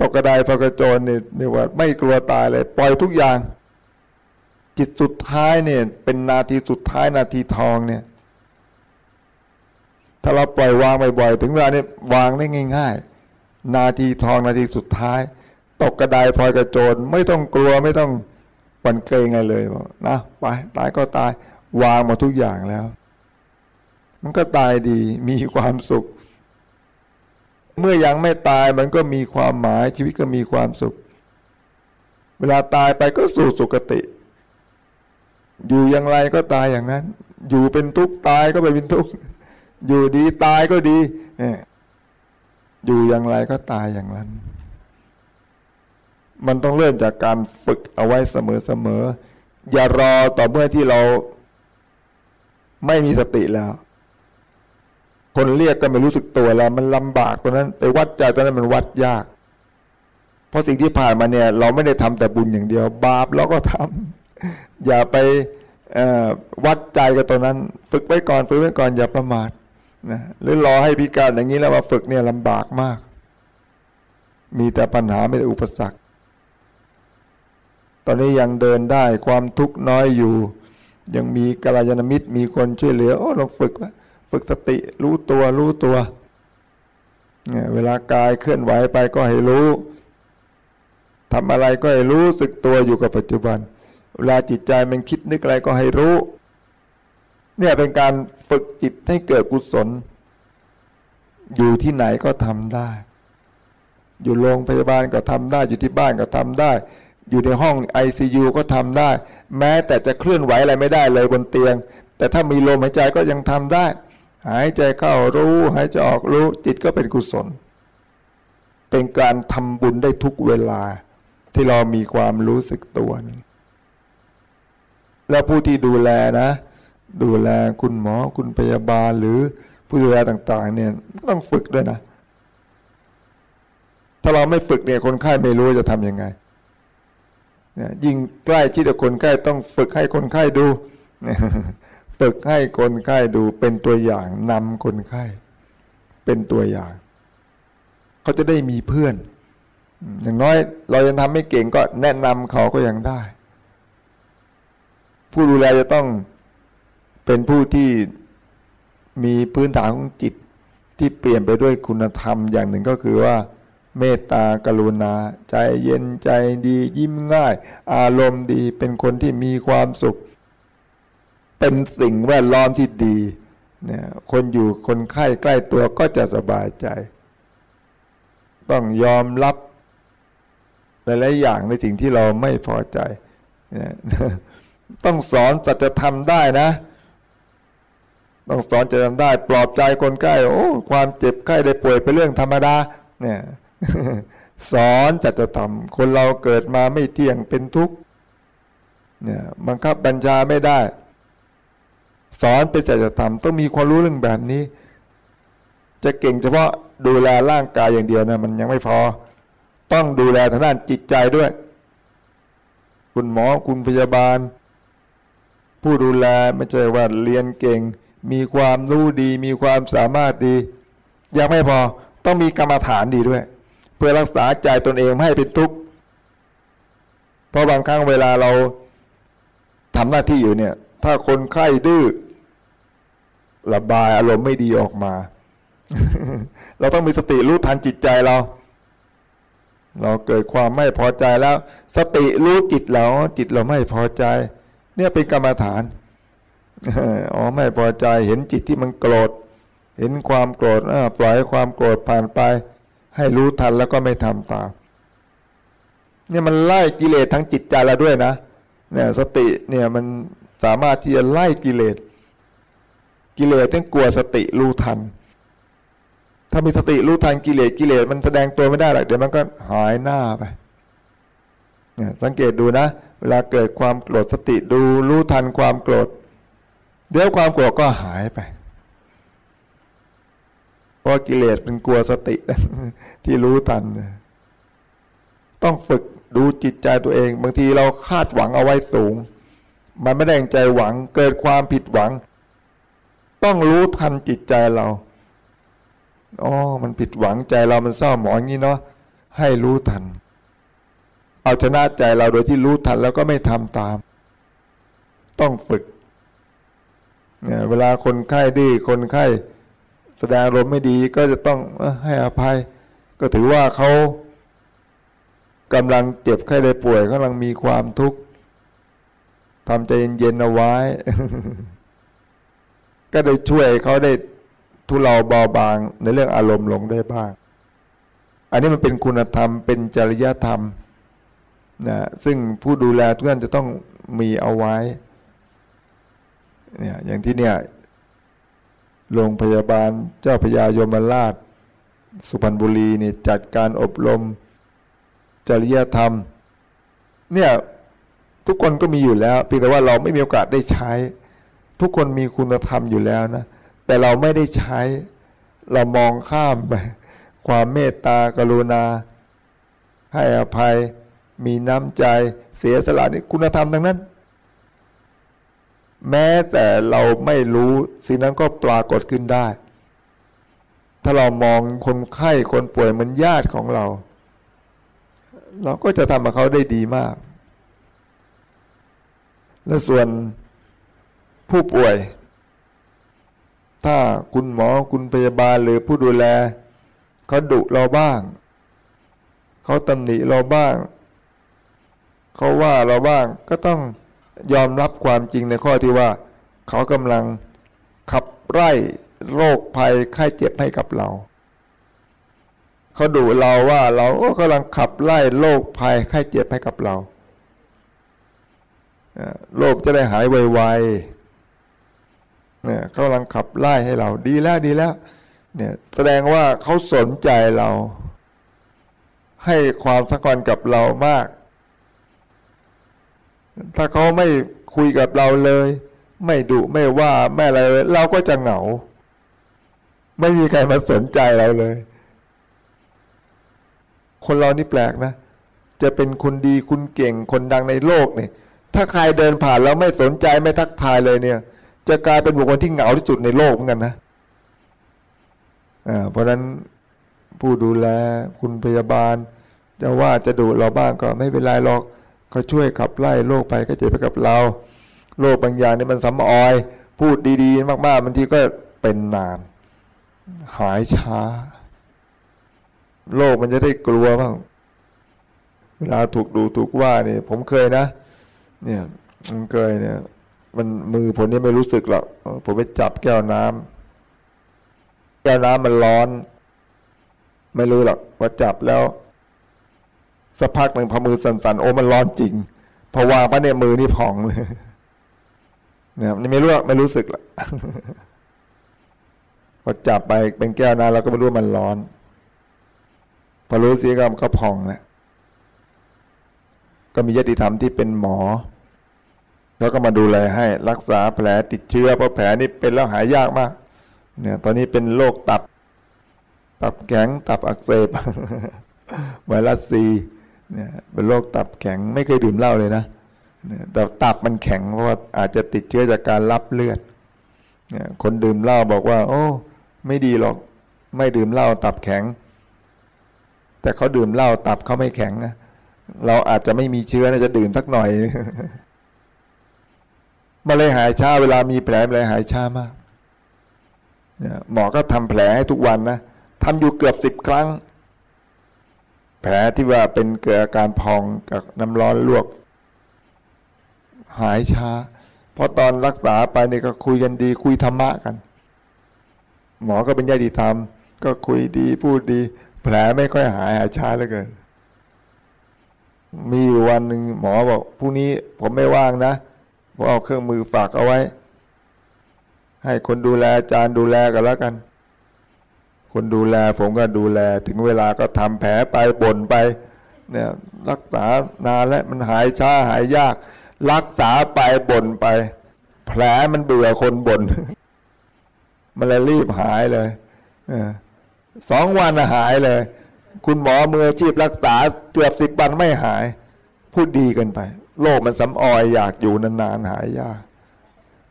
ตกกระไดพลอยกระโจนเนี่ยเรียกว่า ไม่กลัวตายเลย ปล่อยทุกอย่าง จิตสุดท้ายเนี่ย เป็นนาทีสุดท้ายนาทีทองเนี่ย ถ้าเราปล่อยวางบ่อยๆ ถึงเวลาเนี่ยวางได้ง่าย ๆ นาทีทองนาทีสุดท้าย ตกกระไดพลอยกระโจนไม่ต้องกลัวไม่ต้องหวันเกรงอะไรเลยนะไปตายก็ตายวางมาทุกอย่างแล้ว มันก็ตายดีมีความสุข เมื่อยังไม่ตายมันก็มีความหมายชีวิตก็มีความสุข เวลาตายไปก็สู่สุคติ อยู่อย่างไรก็ตายอย่างนั้น อยู่เป็นทุกข์ตายก็ไปเป็นทุกข์ อยู่ดีตายก็ดีเนี่ยอยู่อย่างไรก็ตายอย่างนั้น มันต้องเริ่มจากการฝึกเอาไว้เสมอๆอย่ารอต่อเมื่อที่เราไม่มีสติแล้ว คนเรียกก็ไม่รู้สึกตัวแล้ว มันลำบากตรงนั้น ไปวัดใจตรงนั้นมันวัดยาก เพราะสิ่งที่ผ่านมาเนี่ย เราไม่ได้ทำแต่บุญอย่างเดียว บาปเราก็ทำอย่าไปวัดใจกับตรงนั้น ฝึกไว้ก่อน ฝึกไว้ก่อนอย่าประมาท นะหรือรอให้พิการอย่างนี้แล้วมาฝึกเนี่ยลำบากมาก มีแต่ปัญหาไม่ได้อุปสรรค ตอนนี้ยังเดินได้ความทุกข์น้อยอยู่ ยังมีกัลยาณมิตรมีคนช่วยเหลือโอ้ลองฝึกว่าฝึกสติรู้ตัวรู้ตัวเนี่ยเวลากายเคลื่อนไหวไปก็ให้รู้ทำอะไรก็ให้รู้สึกตัวอยู่กับปัจจุบัน เวลาจิตใจมันคิดนึกอะไรก็ให้รู้ เนี่ยเป็นการฝึกจิตให้เกิดกุศล อยู่ที่ไหนก็ทำได้ อยู่โรงพยาบาลก็ทำได้ อยู่ที่บ้านก็ทำได้ อยู่ในห้องไอซียูก็ทำได้ แม้แต่จะเคลื่อนไหวอะไรไม่ได้เลยบนเตียง แต่ถ้ามีลมหายใจก็ยังทำได้ หายใจเข้ารู้ หายใจออกรู้ จิตก็เป็นกุศล เป็นการทำบุญได้ทุกเวลา ที่เรามีความรู้สึกตัวนี้แล้วผู้ที่ดูแลนะ ดูแลคุณหมอคุณพยาบาลหรือผู้ดูแลต่าง ๆ เนี่ยต้องฝึกด้วยนะ ถ้าเราไม่ฝึกเนี่ยคนไข้ไม่รู้จะทำยังไงเนี่ยยิ่งใกล้ชิดกับคนไข้ต้องฝึกให้คนไข้ดู ฝึกให้คนไข้ดูเป็นตัวอย่างนำคนไข้ เป็นตัวอย่าง เขาจะได้มีเพื่อน อย่างน้อยเรายังทำไม่เก่งก็แนะนำเขาก็ยังได้ ผู้ดูแลจะต้อง เป็นผู้ที่มีพื้นฐานของจิตที่เปลี่ยนไปด้วยคุณธรรมอย่างหนึ่งก็คือว่า เมตตากรุณา ใจเย็นใจดียิ้มง่าย อารมณ์ดีเป็นคนที่มีความสุข เป็นสิ่งแวดล้อมที่ดีเนี่ยคนอยู่คนไข้ใกล้ตัวก็จะสบายใจ ต้องยอมรับหลายๆอย่างในสิ่งที่เราไม่พอใจ ต้องสอนจัจธรรมได้นะ ต้องสอนจะทำได้ปลอบใจคนใกล้โอ้ความเจ็บไข้ได้ป่วยเป็นเรื่องธรรมดาเนี่ยสอนจัจธรรม คนเราเกิดมาไม่เที่ยงเป็นทุกข์เนี่ยบังคับบัญชาไม่ได้ สอนเป็นจัจธรรม ต้องมีความรู้เรื่องแบบนี้ จะเก่งเฉพาะดูแลร่างกายอย่างเดียวนะมันยังไม่พอ ต้องดูแลทางด้านจิตใจด้วย คุณหมอคุณพยาบาล ผู้ดูแลไม่ใช่ว่าเรียนเก่ง มีความรู้ดี มีความสามารถดี ยังไม่พอต้องมีกรรมฐานดีด้วย เพื่อรักษาใจตนเองไม่ให้เป็นทุกข์เพราะบางครั้งเวลาเราทำหน้าที่อยู่เนี่ย ถ้าคนไข้ดื้อระบายอารมณ์ไม่ดีออกมา เราต้องมีสติรู้ทันจิตใจเรา เราเกิดความไม่พอใจแล้ว สติรู้จิตเราจิตเราไม่พอใจ เนี่ยเป็นกรรมฐาน อ๋อไม่พอใจเห็นจิตที่มันโกรธ เห็นความโกรธปล่อยความโกรธผ่านไป ให้รู้ทันแล้วก็ไม่ทำตามเนี่ยมันไล่กิเลสทั้งจิตใจเราด้วยนะเนี่ยสติเนี่ยมันสามารถที่จะไล่กิเลสกิเลสต้องกลัวสติรู้ทัน ถ้ามีสติรู้ทันกิเลสกิเลสมันแสดงตัวไม่ได้หรอกเดี๋ยวมันก็หายหน้าไปเนี่ยสังเกตดูนะ เวลาเกิดความโกรธสติดูรู้ทันความโกรธ เดี๋ยวความโกรธก็หายไปเพราะกิเลสเป็นกลัวสติที่รู้ทัน ต้องฝึกดูจิตใจตัวเอง บางทีเราคาดหวังเอาไว้สูง มันไม่ได้ใจหวังเกิดความผิดหวัง ต้องรู้ทันจิตใจเราอ๋อมันผิดหวังใจเรามันเศร้าหมองงนี้เนาะให้รู้ทัน เอาชนะใจเราโดยที่รู้ทันแล้วก็ไม่ทำตาม ต้องฝึก เวลาคนไข้ดีคนไข้แสดงอารมณ์ไม่ดีก็จะต้องให้อภัย ก็ถือว่าเขากำลังเจ็บไข้ได้ป่วยกำลังมีความทุกข์ทำใจเย็นๆเอาไว้ ก็ได้ช่วยเขาได้ทุเลาเบาบางในเรื่องอารมณ์ลงได้บ้าง อันนี้มันเป็นคุณธรรมเป็นจริยธรรมนะซึ่งผู้ดูแลทุกท่านจะต้องมีเอาไว้ เนี่ยอย่างที่เนี่ยโรงพยาบาลเจ้าพยายมราช สุพรรณบุรีนี่จัดการอบรมจริยธรรม เนี่ยทุกคนก็มีอยู่แล้วเพียงแต่ว่าเราไม่มีโอกาสได้ใช้ ทุกคนมีคุณธรรมอยู่แล้วนะ แต่เราไม่ได้ใช้ เรามองข้ามไป ความเมตตากรุณา ให้อภัย มีน้ำใจเสียสละนี่คุณธรรมทั้งนั้น แม้แต่เราไม่รู้สิ่งนั้นก็ปรากฏขึ้นได้ ถ้าเรามองคนไข้คนป่วยเหมือนญาติของเรา เราก็จะทำกับเขาได้ดีมาก และส่วนผู้ป่วย ถ้าคุณหมอคุณพยาบาลหรือผู้ดูแลเขาดุเราบ้าง เขาตำหนิเราบ้าง เขาว่าเราบ้างก็ต้อง ยอมรับความจริงในข้อที่ว่า เขากำลังขับไล่โรคภัยไข้เจ็บให้กับเรา เขาดุเราว่าเราก็กำลังขับไล่โรคภัยไข้เจ็บให้กับเราโรคจะได้หายไวๆเนี่ยเขากำลังขับไล่ให้เราดีแล้วดีแล้วเนี่ยแสดงว่าเขาสนใจเรา ให้ความสำคัญกับเรามาก ถ้าเขาไม่คุยกับเราเลย ไม่ดุไม่ว่าไม่อะไรเลยเราก็จะเหงา ไม่มีใครมาสนใจเราเลย คนเรานี่แปลกนะ จะเป็นคนดีคุณเก่งคนดังในโลกเนี่ย ถ้าใครเดินผ่านแล้วไม่สนใจไม่ทักทายเลยเนี่ย จะกลายเป็นบุคคลที่เหงาที่สุดในโลกเหมือนกันนะเพราะฉะนั้นผู้ดูแลคุณพยาบาล จะว่าจะดุเราบ้างก็ไม่เป็นไรหรอก เขาช่วยขับไล่โรคไปก็เจ็บไปกับเราโรคบางอย่างนี่มันสำออย พูดดีๆ มากๆบางทีก็เป็นนาน หายช้าโลกมันจะได้กลัวบ้างเวลาถูกดูถูกว่านี่ผมเคยนะ เนี่ยผมเคยเนี่ย มันมือผมนี่ไม่รู้สึกหรอกผมไปจับแก้วน้ำแก้วน้ำมันร้อน ไม่รู้หรอกว่าจับแล้ว สักพักหนึ่งพอมือสั่นๆโอ้มันร้อนจริงพอวางไปเนี่ยมือนี่พองเลยเนี่ยไม่รู้ไม่รู้สึกหรอกพอจับไปเป็นแก้วน้ำเราก็ไม่รู้มันร้อน พอรู้สีก็ก็พองแล้วก็มีญาติธรรมที่เป็นหมอ แล้วก็มาดูแลให้รักษาแผลติดเชื้อเพราะแผลนี่เป็นแล้วหายยากมาก เนี่ย ตอนนี้เป็นโรคตับ ตับแข็งตับอักเสบไวรัสซี เนี่ยเป็นโรคตับแข็งไม่เคยดื่มเหล้าเลยนะแต่ตับมันแข็งเพราะว่าอาจจะติดเชื้อจากการรับเลือดเนี่ยคนดื่มเหล้าบอกว่า โอ้ ไม่ดีหรอก ไม่ดื่มเหล้าตับแข็ง แต่เขาดื่มเหล้าตับเขาไม่แข็งนะเราอาจจะไม่มีเชื้อนะจะดื่มสักหน่อยมาเลยหายช้าเวลามีแผลมาเลยหายช้ามากหมอก็ทำแผลให้ทุกวันนะทำอยู่เกือบสิบครั้ง แผลที่ว่าเป็นเกิดอาการพองกับน้ำร้อนลวก หายช้าเพราะตอนรักษาไปเนี่ยก็คุยกันดีคุยธรรมะกัน หมอก็เป็นญาติธรรม ก็คุยดีพูดดี แผลไม่ค่อยหายหายช้าเหลือเกิน มีวันหนึ่งหมอบอกพรุ่งนี้ผมไม่ว่างนะผมเอาเครื่องมือฝากเอาไว้ ให้คนดูแลอาจารย์ดูแลกันแล้วกัน คนดูแลผมก็ดูแล ถึงเวลาก็ทำแผลไปบ่นไปเนี่ยรักษานานแล้วมันหายช้าหายยาก รักษาไปบ่นไป แผลมันเบื่อคนบ่นมันเลยรีบหายเลยสองวันหายเลย คุณหมอมืออาชีพรักษาเกือบสิบวันไม่หาย พูดดีเกันไปโลกมันสำออยอยากอยู่นานๆหายยาก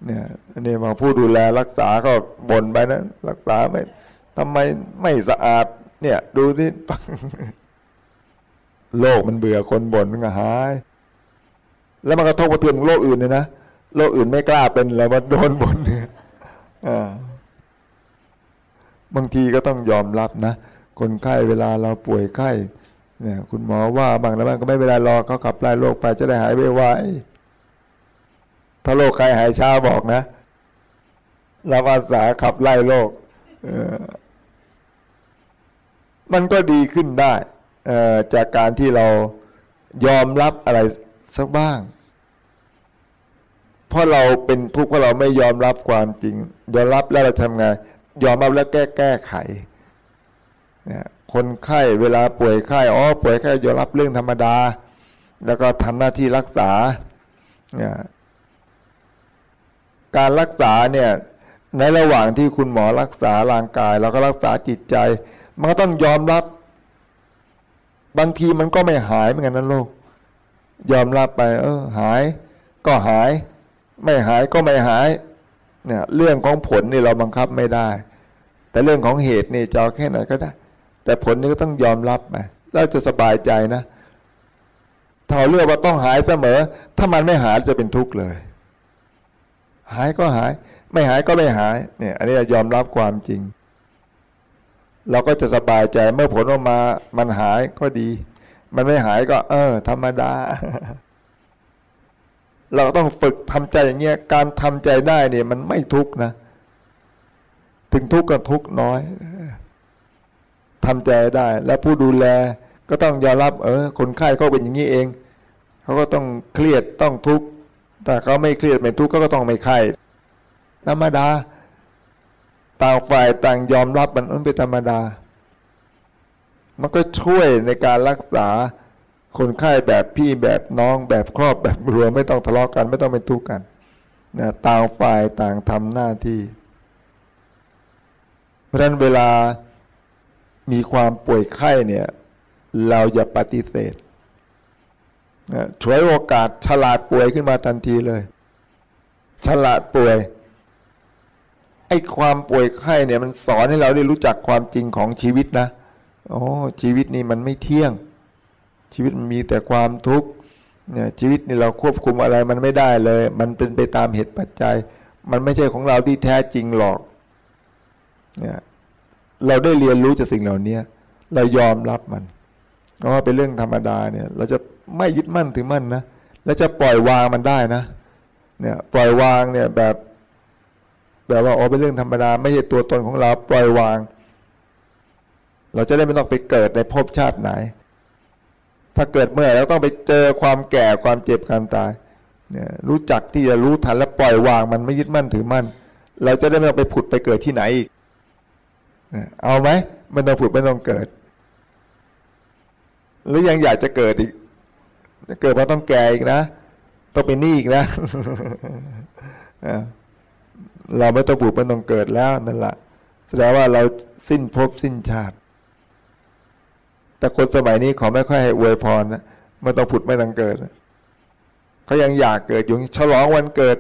เนี่ยอันนี้มาผู้ดูแลรักษาก็บ่นไปนะรักษาไม่ ทำไมไม่สะอาด เนี่ย ดูที่โลกมันเบื่อคนบ่นมันก็หาย แล้วมันกระทบกระเทือนโลกอื่นเลยนะโลกอื่นไม่กล้าเป็นแล้วมันโดนบ่นเนี่ยบางทีก็ต้องยอมรับนะคนไข้เวลาเราป่วยไข้เนี่ยคุณหมอว่าบางแล้วบางก็ไม่เวลารอเขาขับไล่โรคไปจะได้หายไวๆถ้าโรคใครหายช้าบอกนะเราอาสาขับไล่โรคเออ มันก็ดีขึ้นได้จากการที่เรายอมรับอะไรสักบ้าง เพราะเราเป็นทุกข์เพราะเราไม่ยอมรับความจริง ยอมรับแล้วเราทำไงยอมรับแล้วแก้แก้ไขคนไข้เวลาป่วยไข้อ๋อป่วยไข้ยอมรับเรื่องธรรมดา แล้วก็ทำหน้าที่รักษาการรักษาเนี่ยในระหว่างที่คุณหมอรักษาร่างกายแล้วก็รักษาจิตใจ มันก็ต้องยอมรับ บางทีมันก็ไม่หายเหมือนกันนะโลก ยอมรับไป เออ หาย ก็หาย ไม่หายก็ไม่หาย เนี่ย เรื่องของผลนี่เราบังคับไม่ได้ แต่เรื่องของเหตุนี่จะเอแค่ไหนก็ได้ แต่ผลนี่ก็ต้องยอมรับไปแล้วจะสบายใจนะถ้าเราเลือกว่าต้องหายเสมอ ถ้ามันไม่หายจะเป็นทุกข์เลย หายก็หาย ไม่หายก็ไม่หาย เนี่ย อันนี้ยอมรับความจริง เราก็จะสบายใจเมื่อผลออกมา มันหายก็ดี มันไม่หายก็ เออ ธรรมดา เราต้องฝึกทำใจอย่างเงี้ย การทำใจได้เนี่ย มันไม่ทุกนะ ถึงทุกข์ก็ทุกข์น้อยทำใจได้ แล้วผู้ดูแลก็ต้องยอมรับ เออ คนไข้เขาเป็นอย่างนี้เอง เขาก็ต้องเครียดต้องทุกข์แต่เขาไม่เครียดไม่ทุกข์ก็ต้องไม่ไข้ธรรมดา ต่างฝ่ายต่างยอมรับมันเป็นธรรมดา มันก็ช่วยในการรักษาคนไข้แบบพี่แบบน้องแบบครอบแบบรวไม่ต้องทะเลาะกัน ไม่ต้องเป็นทุกข์กันนะต่างฝ่ายต่างทำหน้าที่ เพราะฉะนั้นเวลามีความป่วยไข้เนี่ยเราอย่าปฏิเสธนะช่วยโอกาสฉลาดป่วยขึ้นมาทันทีเลย ฉลาดป่วย ไอ้ความป่วยไข้เนี่ยมันสอนให้เราได้รู้จักความจริงของชีวิตนะโอ้ชีวิตนี่มันไม่เที่ยง ชีวิตมันมีแต่ความทุกข์เนี่ยชีวิตนี่เราควบคุมอะไรมันไม่ได้เลย มันเป็นไปตามเหตุปัจจัย มันไม่ใช่ของเราที่แท้จริงหรอกเนี่ยเราได้เรียนรู้จากสิ่งเหล่านี้เรายอมรับมันเพราะว่าเป็นเรื่องธรรมดาเนี่ยเราจะไม่ยึดมั่นถือมั่นนะ แล้วจะปล่อยวางมันได้นะเนี่ยปล่อยวางเนี่ยแบบ แบบว่าอ๋อเป็นเรื่องธรรมดาไม่ใช่ตัวตนของเราปล่อยวาง เราจะได้ไม่ต้องไปเกิดในภพชาติไหน ถ้าเกิดเมื่อไหร่เราต้องไปเจอความแก่ความเจ็บความตายเนี่ยรู้จักที่จะรู้ทันและปล่อยวางมันไม่ยึดมั่นถือมั่น เราจะได้ไม่ต้องไปผุดไปเกิดที่ไหนอีกเอาไหมไม่ต้องผุดไม่ต้องเกิด หรือยังอยากจะเกิดอีกเกิดมาต้องแก่อีกนะ ต้องเป็นหนี้อีกนะ เราไม่ต้องผุดไม่ต้องเกิดแล้วนั่นแหละแสดงว่าเราสิ้นภพสิ้นชาติ แต่คนสมัยนี้เขาไม่ค่อยให้อวยพรนะไม่ต้องผุดไม่ต้องเกิดเขายังอยากเกิดอยู่ฉลองวันเกิด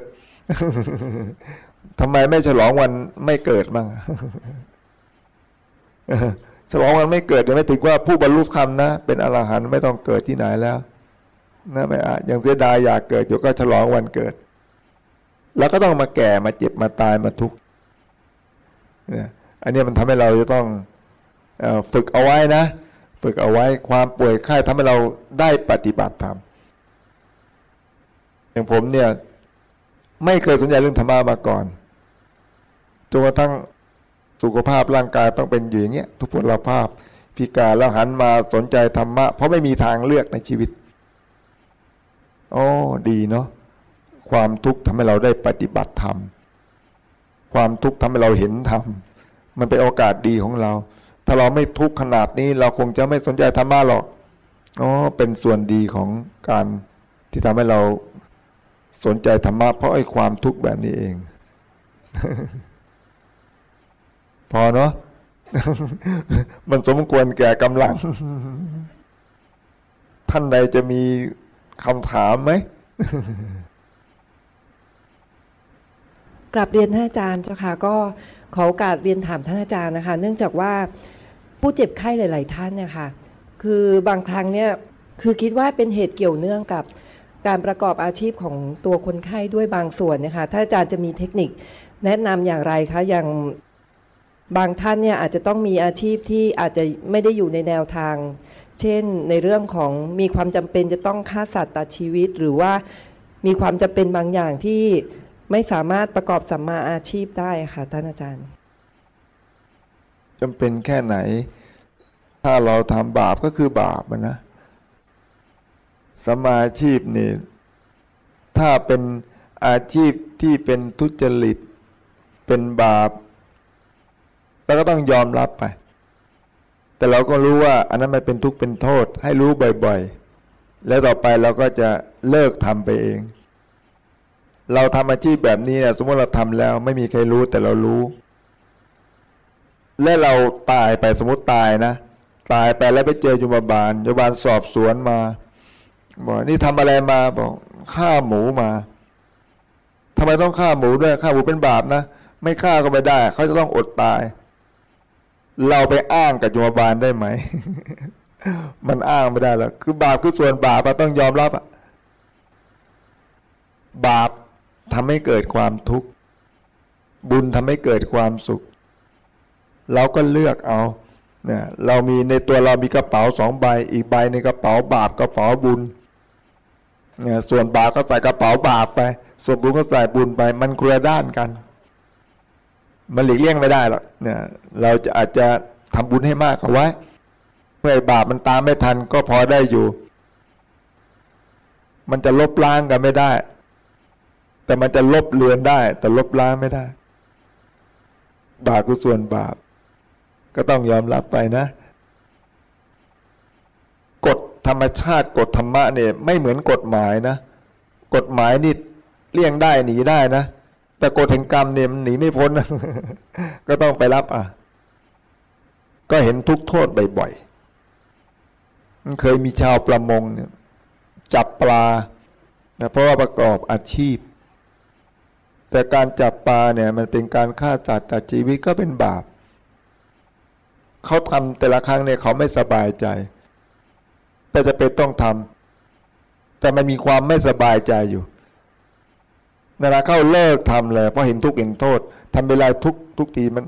ทำไมไม่ฉลองวันไม่เกิดบ้างฉลองวันไม่เกิดเดี๋ยวไม่ถึงว่าผู้บรรลุธรรมนะ เป็นอรหันต์ไม่ต้องเกิดที่ไหนแล้วนะไม่อาจยังเสียดายอยากเกิดอยู่ก็ฉลองวันเกิด แล้วก็ต้องมาแก่มาเจ็บมาตายมาทุกข์เนี่ยอันนี้มันทำให้เราจะต้องฝึกเอาไว้นะ ฝึกเอาไว้ความป่วยไข้ทำให้เราได้ปฏิบัติธรรมอย่างผมเนี่ยไม่เคยสนใจเรื่องธรรมะมาก่อนจนกระทั่งสุขภาพร่างกายต้องเป็นอยู่อย่างเงี้ยทุกพลภาพพิการแล้วหันมาสนใจธรรมะ เพราะไม่มีทางเลือกในชีวิตโอ้ดีเนาะ ความทุกข์ทำให้เราได้ปฏิบัติธรรม ความทุกข์ทำให้เราเห็นธรรม มันเป็นโอกาสดีของเรา ถ้าเราไม่ทุกข์ขนาดนี้ เราคงจะไม่สนใจธรรมะหรอกอ๋อเป็นส่วนดีของการที่ทำให้เราสนใจธรรมะเพราะไอ้ความทุกข์แบบนี้เอง พอเนาะมันสมควรแก่กำลัง ท่านใดจะมีคำถามไหม กลับเรียนท่านอาจารย์เจ้าค่ะก็ขอโอกาสเรียนถามท่านอาจารย์นะคะ เนื่องจากว่าผู้เจ็บไข้หลาย ๆ ท่านเนี่ยค่ะคือบางครั้งเนี่ยคือคิดว่าเป็นเหตุเกี่ยวเนื่องกับการประกอบอาชีพของตัวคนไข้ด้วยบางส่วนนะคะถ้าอาจารย์จะมีเทคนิคแนะนำอย่างไรคะอย่างบางท่านเนี่ยอาจจะต้องมีอาชีพที่อาจจะไม่ได้อยู่ในแนวทาง เช่นในเรื่องของมีความจำเป็นจะต้องฆ่าสัตว์ตัดชีวิต หรือว่ามีความจำเป็นบางอย่างที่ ไม่สามารถประกอบสัมมาอาชีพได้ค่ะท่านอาจารย์จำเป็นแค่ไหน ถ้าเราทำบาปก็คือบาปนะสมาอาชีพนี่ถ้าเป็นอาชีพที่เป็นทุจริต เป็นบาปเราก็ต้องยอมรับไป แต่เราก็รู้ว่าอันนั้นมันเป็นทุกข์เป็นโทษ ให้รู้บ่อยๆ แล้วต่อไปเราก็จะเลิกทำไปเอง เราทำอาชีพแบบนี้เนี่ยสมมติเราทำแล้ว ไม่มีใครรู้แต่เรารู้ และเราตายไปสมมติตายนะ ตายไปแล้วไปเจอจุมบาลจุบาลสอบสวนมาบอกนี่ทำอะไรมาบอกฆ่าหมูมาทำไมต้องฆ่าหมูด้วยฆ่าหมูเป็นบาปนะไม่ฆ่าก็ไม่ได้ เขาจะต้องอดตาย เราไปอ้างกับจุมบาลได้ไหมมันอ้างไม่ได้หรอกคือบาปคือส่วนบาปอะต้องยอมรับอะบาป ทำให้เกิดความทุกข์ บุญทำให้เกิดความสุข เราก็เลือกเอาเนี่ยเรามีในตัวเรามีกระเป๋าสองใบ อีกใบในกระเป๋าบาปกระเป๋าบุญเนี่ยส่วนบาปก็ใส่กระเป๋าบาปไป ส่วนบุญก็ใส่บุญไป มันเคนละด้านกัน มันหลีกเลี่ยงไม่ได้หรอกเนี่ยเราจะอาจจะทำบุญให้มากเอาไว้เมื่อไอบาปมันตามไม่ทันก็พอได้อยู่ มันจะลบล้างกันไม่ได้ แต่มันจะลบเลือนได้ แต่ลบล้างไม่ได้ บาปคือส่วนบาป ก็ต้องยอมรับไปนะ กฎธรรมชาติกฎธรรมะเนี่ยไม่เหมือนกฎหมายนะ กฎหมายนี่เลี่ยงได้หนีได้นะ แต่กฎแห่งกรรมเนี่ยมันหนีไม่พ้นนะก็ต้องไปรับอะ ก็เห็นทุกโทษบ่อยๆมันเคยมีชาวประมงเนี่ยจับปลานะเพราะว่าประกอบอาชีพ แต่การจับปลาเนี่ยมันเป็นการฆ่าสัตว์ตัดชีวิตก็เป็นบาปเขาทำแต่ละครั้งเนี่ยเขาไม่สบายใจ แต่จะเป็นต้องทำแต่มันมีความไม่สบายใจอยู่นาราเข้าเลิกทำเลยเพราะเห็นทุกข์เห็นโทษทำเวลาทุกทุกทีมัน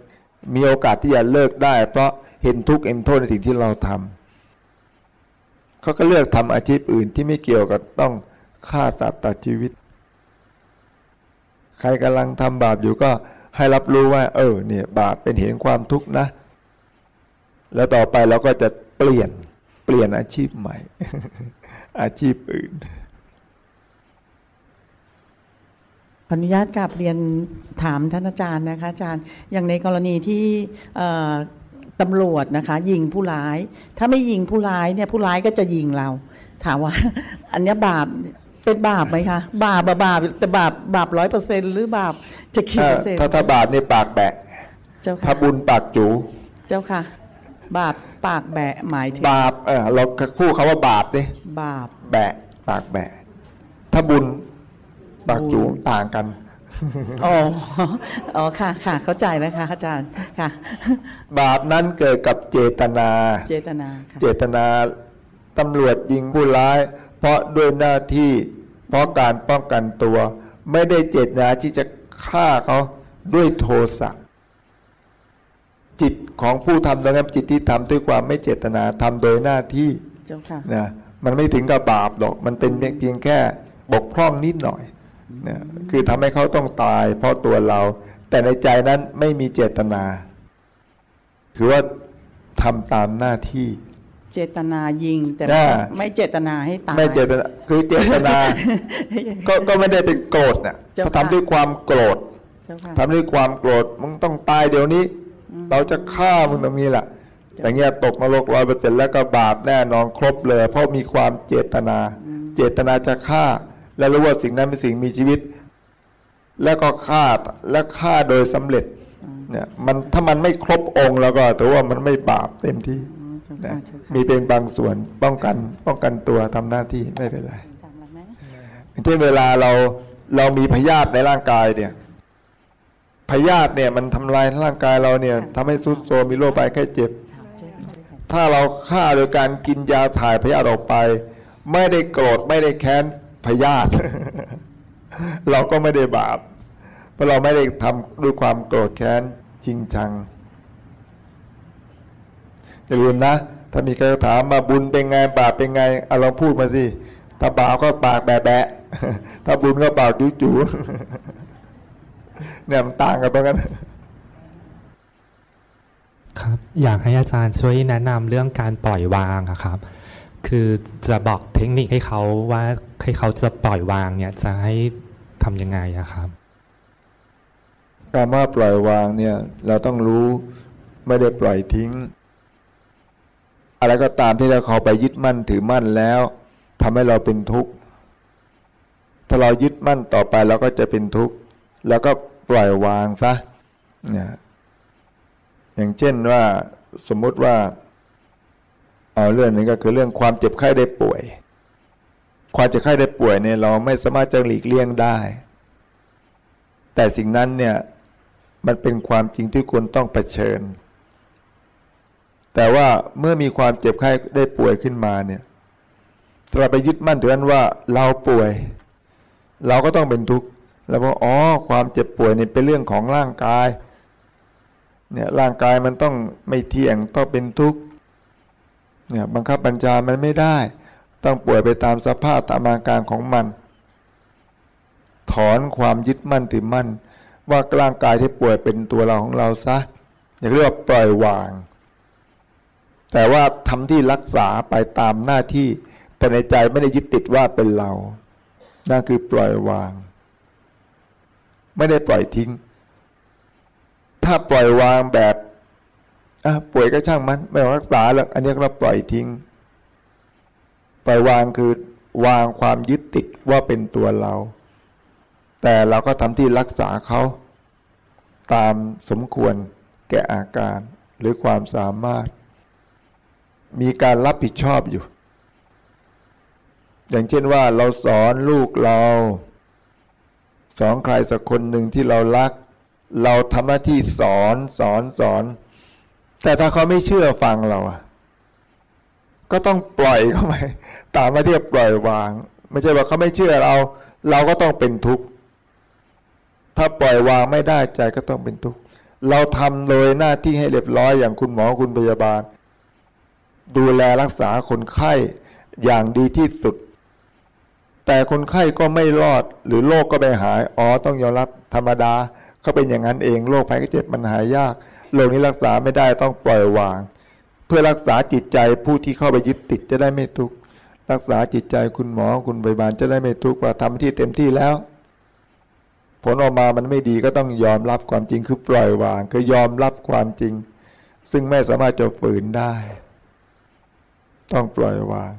มีโอกาสที่จะเลิกได้ เพราะเห็นทุกข์เห็นโทษในสิ่งที่เราทำเขาก็เลือกทำอาชีพอื่นที่ไม่เกี่ยวกับต้องฆ่าสัตว์ตัดชีวิต ใครกำลังทำบาปอยู่ก็ให้รับรู้ว่า เออเนี่ยบาปเป็นเหตุความทุกข์นะ แล้วต่อไปเราก็จะเปลี่ยนเปลี่ยนอาชีพใหม่ อาชีพอื่นขออนุญาตกลับเรียนถามท่านอาจารย์นะคะอาจารย์อย่างในกรณีที่ตำรวจนะคะ ยิงผู้ร้าย ถ้าไม่ยิงผู้ร้ายเนี่ยผู้ร้ายก็จะยิงเรา ถามว่า อันนี้บาป เป็นบาปไหมคะ บาปอะบาปแต่บาปบาปร้อยเปอร์เซ็นหรือบาปจะกี่ถ้าเปอร์เซ็นต์ถ้าถ้าบาปนี่ปากแบะจ้าถ้าค่ะบุญปากจู เจ้าค่ะ บาปปากแบะหมายถึงบาปเออเราคู่คาว่าบาปดิบาปแบะปากแบะ ถ้าบุญปากจูต่างกันอ๋ออ๋อค่ะค่ะเข้าใจแล้วค่ะอาจารย์ค่ะ บาปนั้นเกิดกับเจตนา เจตนาค่ะเจตนาตำรวจยิงผู้ร้าย เพราะด้วยหน้าที่ เพราะการป้องกันตัว ไม่ได้เจตนาที่จะฆ่าเขาด้วยโทสะจิตของผู้ทำนั้นจิตที่ทำด้วยความไม่เจตนาทำโดยหน้าที่เจ้าค่ะนะมันไม่ถึงกับบาปหรอก มันเป็นเพียงแค่บกพร่องนิดหน่อยนะคือทำให้เขาต้องตาย เพราะตัวเรา แต่ในใจนั้นไม่มีเจตนาคือว่าทำตามหน้าที่ เจตนายิงแต่อ่า ไม่เจตนาให้ตาย ไม่เจตนาคือเจตนา ก็ก็ไม่ได้เป็นโกรธนะเจ้าถ้าค่ะ ทำด้วยความโกรธเจ้าค่ะ ทำด้วยความโกรธมึงต้องตายเดี๋ยวนี้ เราจะฆ่ามึงตรงนี้แหละอย่างเงี้ยตกนรกร้อยเปอร์เซ็นต์แล้วก็บาปแน่นอนครบเลย เพราะมีความเจตนา เจตนาจะฆ่า และรู้ว่าสิ่งนั้นเป็นสิ่งมีชีวิต แล้วก็ฆ่าและฆ่าโดยสำเร็จเนี่ยมันถ้ามันไม่ครบองค์แล้วก็ถือว่ามันไม่บาปเต็มที่อ๋อเจ้า นะค่ะเจ้าค่ะมีเป็นบางส่วนป้องกันป้องกันตัวทำหน้าที่ไม่เป็นไรตามแล้วนะอย่างเช่นเวลาเราเรามีพยาธิในร่างกายเนี่ยพยาธิเนี่ยมันทำลายร่างกายเราเนี่ยทำให้สุดโทรมมีโรคภัยไข้เจ็บ ถ้าเราฆ่าโดยการกินยาถ่ายพยาธิออกไป ไม่ได้โกรธไม่ได้แค้นพยาธิเราก็ไม่ได้บาป เพราะเราไม่ได้ทำด้วยความโกรธแค้นจริงจัง อย่าลืมนะ ถ้ามีใครถามมาบุญเป็นไงบาปเป็นไงเอาลองพูดมาสิ ถ้าบาปก็ปากแบะแบะถ้าบุญก็ปากจู๋จู๋เนี่ยมันต่างกันตรงนั้นครับอยากให้อาจารย์ช่วยแนะนำเรื่องการปล่อยวางอะครับ คือจะบอกเทคนิคให้เขาว่าให้เขาจะปล่อยวางเนี่ยจะให้ทำยังไงอะครับการว่าปล่อยวางเนี่ยเราต้องรู้ไม่ได้ปล่อยทิ้ง อะไรก็ตามที่เราเขาไปยึดมั่นถือมั่นแล้วทำให้เราเป็นทุกข์ถ้าเรายึดมั่นต่อไปเราก็จะเป็นทุกข์แล้วก็ปล่อยวางซะนี่ยอย่างเช่นว่าสมมุติว่าเอาเรื่องหนึงก็คือเรื่องความเจ็บไข้ได้ป่วย ความเจ็บไข้ได้ป่วยเนี่ยเราไม่สามารถจะหลีกเลี่ยงได้ แต่สิ่งนั้นเนี่ยมันเป็นความจริงที่ควรต้องเผชิญ แต่ว่าเมื่อมีความเจ็บไข้ได้ป่วยขึ้นมาเนี่ยเราไปยึดมั่นถือนั้นว่าเราป่วย เราก็ต้องเป็นทุกข์แล้วบอกอ๋อความเจ็บป่วยนี่เป็นเรื่องของร่างกายเนี่ยร่างกายมันต้องไม่เที่ยงต้องเป็นทุกข์เนี่ยบังคับบัญชามันไม่ได้ ต้องป่วยไปตามสภาพตามอาการของมัน ถอนความยึดมั่นถือมั่น ว่าร่างกายที่ป่วยเป็นตัวเราของเราซะอย่าเรียกว่าปล่อยวาง แต่ว่าทำที่รักษาไปตามหน้าที่ แต่ในใจไม่ได้ยึดติดว่าเป็นเรา นั่นคือปล่อยวาง ไม่ได้ปล่อยทิ้ง ถ้าปล่อยวางแบบป่วยก็ช่างมัน ไม่ต้องรักษาหรอกอันนี้เราปล่อยทิ้ง ปล่อยวางคือวางความยึดติดว่าเป็นตัวเรา แต่เราก็ทำที่รักษาเขา ตามสมควรแก่อาการหรือความสามารถ มีการรับผิดชอบอยู่ อย่างเช่นว่าเราสอนลูกเรา สอนใครสักคนหนึ่งที่เรารัก เราทำหน้าที่สอนสอนสอน แต่ถ้าเขาไม่เชื่อฟังเราอะก็ต้องปล่อยเขาไปตามมาที่ปล่อยวาง ไม่ใช่ว่าเขาไม่เชื่อเรา เราก็ต้องเป็นทุกข์ถ้าปล่อยวางไม่ได้ใจก็ต้องเป็นทุกข์เราทำโดยหน้าที่ให้เรียบร้อยอย่างคุณหมอคุณพยาบาล ดูแลรักษาคนไข้อย่างดีที่สุด แต่คนไข้ก็ไม่รอดหรือโรคก็ไม่หาย อ๋อต้องยอมรับธรรมดาเขาเป็นอย่างนั้นเองโรคภัยไข้เจ็บมันหายยากโรคนี้รักษาไม่ได้ต้องปล่อยวาง เพื่อรักษาจิตใจผู้ที่เข้าไปยึดติดจะได้ไม่ทุกข์รักษาจิตใจคุณหมอคุณพยาบาลจะได้ไม่ทุกข์ว่าทำที่เต็มที่แล้ว ผลออกมามันไม่ดีก็ต้องยอมรับความจริงคือปล่อยวางคือยอมรับความจริง ซึ่งไม่สามารถจะฝืนได้ ต้องปล่อยวาง